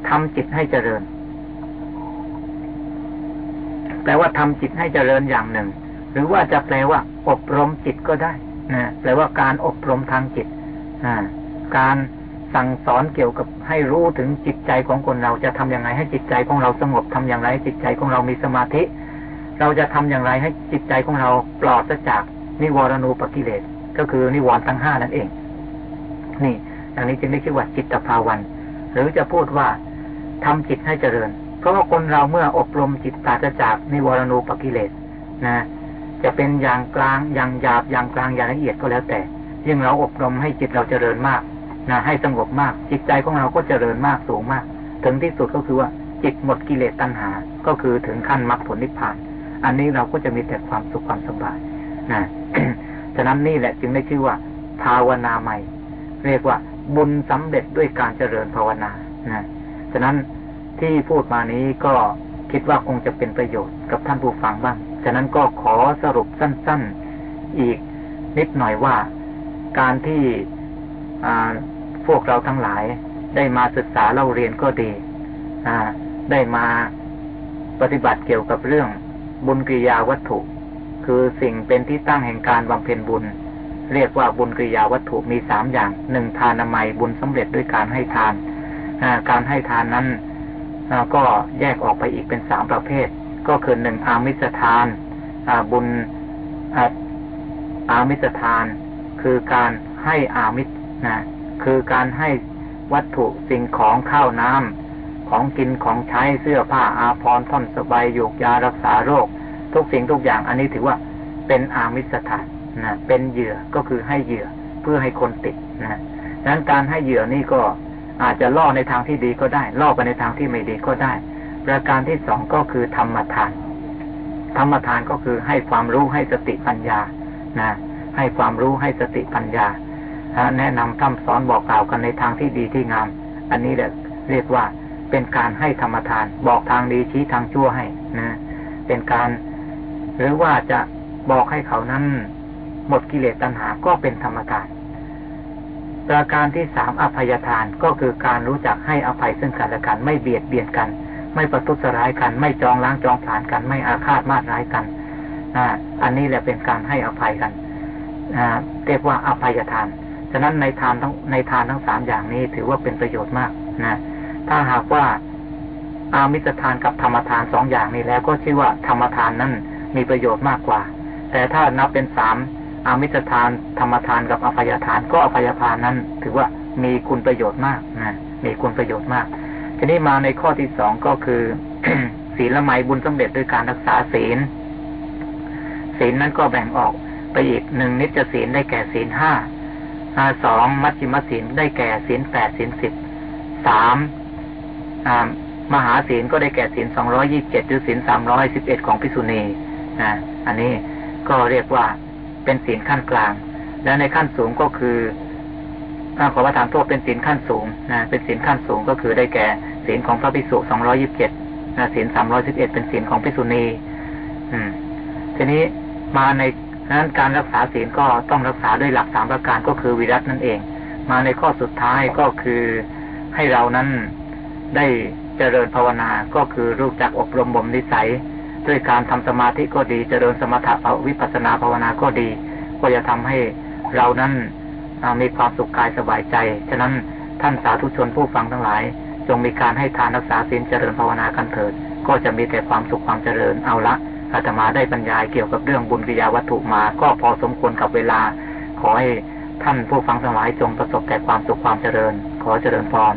ทำจิตให้เจริญ แปลว่าทำจิตให้เจริญอย่างหนึ่ง หรือว่าจะแปลว่า อบรมจิตก็ได้นะแปลว่าการอบรมทางจิตการ สั่งสอนเกี่ยวกับให้รู้ถึงจิตใจของคนเราจะทํำยังไงให้จิตใจของเราสงบทำอย่างไรจิตใจของเรามีสมาธิ เราจะทำอย่างไรให้จิตใจของเราปลอดจากนิวรณูปกิเลส ก็คือนิวรณ์ทั้งห้านั่นเอง นี่อย่างนี้จึงได้ชื่อว่าจิตภาวัน หรือจะพูดว่าทำจิตให้เจริญ เพราะว่าคนเราเมื่ออบรมจิตปราศจากนิวรณูปกิเลสนะ จะเป็นอย่างกลางอย่างหยาบอย่างกลางอย่างละเอียดก็แล้วแต่ยิ่งเราอบรมให้จิตเราเจริญมาก นะให้สงบมาก จิตใจของเราก็เจริญมากสูงมาก ถึงที่สุดก็คือว่าจิตหมดกิเลสตัณหา ก็คือถึงขั้นมรรคผลนิพพาน อันนี้เราก็จะมีแต่ความสุขความสบายนะฉะนั้นนี่แหละจึงได้ชื่อว่า ภาวนาใหม่ เรียกว่าบุญสำเร็จด้วยการเจริญภาวนานะฉะนั้นที่พูดมานี้ก็คิดว่าคงจะเป็นประโยชน์กับท่านผู้ฟังบ้าง ฉะนั้นก็ขอสรุปสั้น ๆอีกนิดหน่อยว่า การที่ พวกเราทั้งหลาย ได้มาศึกษาเล่าเรียนก็ดีได้มาปฏิบัติเกี่ยวกับเรื่องบุญกิยาวัตถุ คือสิ่งเป็นที่ตั้งแห่งการบำเพ็ญบุญ เรียกว่าบุญกิยาวัตถุมีสามอย่างหนึ่งทานนามัยบุญสำเร็จด้วยการให้ทานการให้ทานนั้นก็แยกออกไปอีกเป็นสามประเภท ก็คือหนึ่งอามิสทานบุญอามิสทาน คือการให้อามิสนะ คือการให้วัตถุสิ่งของข้าวน้ำของกินของใช้เสื้อผ้าอาภรณ์ท่อนสบายยูกยารักษาโรค ทุกสิ่งทุกอย่างอันนี้ถือว่าเป็นอามิสถานนะเป็นเหยื่อก็คือให้เหยื่อเพื่อให้คนติดนะดังนั้นการให้เหยื่อนี่ก็อาจจะล่อในทางที่ดีก็ได้ ล่อไปในทางที่ไม่ดีก็ได้ ประการที่สองก็คือธรรมทาน ธรรมทานก็คือให้ความรู้ให้สติปัญญานะให้ความรู้ให้สติปัญญา แนะนำคำสอนบอกกล่าวกันในทางที่ดีที่งาม อันนี้แหละเรียกว่าเป็นการให้ธรรมทาน บอกทางดีชี้ทางชั่วให้นะเป็นการ หรือว่าจะบอกให้เขานั้น หมดกิเลสตัณหาก็เป็นธรรมทาน ประการที่สามอภัยทานก็คือการรู้จักให้อภัยซึ่งกันและกันไม่เบียดเบียนกัน ไม่ประทุษร้ายกัน ไม่จองล้างจองผลานกัน ไม่อาฆาตมาดร้ายกันอันนี้แหละเป็นการให้อภัยกันเรียกว่าอภัยทาน ฉะนั้นในทานทั้งในทานทั้งสามอย่างนี้ถือว่าเป็นประโยชน์มากนะถ้าหากว่าอามิสทานกับธรรมทานสองอย่างนี้แล้วก็ชื่อว่าธรรมทานนั้นมีประโยชน์มากกว่า แต่ถ้านับเป็นสามอามิสทาน ธรรมทานกับอภัยทาน ก็อภัยทานนั้น ถือว่ามีคุณประโยชน์มากนะมีคุณประโยชน์มาก ทีนี้มาในข้อที่สองก็คือศีลละไมบุญสำเร็จด้วยการรักษาศีล ศีลนั้นก็แบ่งออกไปอีกหนึ่งนิจศีลได้แก่ศีลห้า สองมัชฌิมศีลได้แก่ศีลแปดศีลสิบสามมหาศีลก็ได้แก่ศีลสองร้อยี่บเจ็ดหรือศีลสามร้อยสิบเอ็ดของพิสุณีนะอันนี้ก็เรียกว่าเป็นศีลขั้นกลาง แล้วในขั้นสูงก็คือขอประทานโทษเป็นศีลขั้นสูงนะเป็นศีลขั้นสูงก็คือได้แก่ศีลของพระภิกษุสองร้อยิบเจ็ดนะศีลสามร้อยสิบเอ็ดเป็นศีลของพิสุณี อืม ทีนี้มาใน นั้นการรักษาศีลก็ต้องรักษาด้วยหลักสามประการก็คือวิรัตนั่นเอง มาในข้อสุดท้ายก็คือให้เรานั้นได้เจริญภาวนาก็คือรู้จักอบรมบ่มนิสัย ด้วยการทำสมาธิก็ดี เจริญสมถะวิปัสนาภาวนาก็ดี ก็จะทำให้เรานั้นมีความสุขกายสบายใจ ฉะนั้นท่านสาธุชนผู้ฟังทั้งหลาย จงมีการให้ทานรักษาศีลเจริญภาวนากันเถิด ก็จะมีแต่ความสุขความเจริญเอาละ อาตมาได้บรรยายเกี่ยวกับเรื่องบุญกิยาวัตถุมา ก็พอสมควรกับเวลา ขอให้ท่านผู้ฟังทั้งหลายจงประสบแต่ความสุขความเจริญ ขอเจริญพร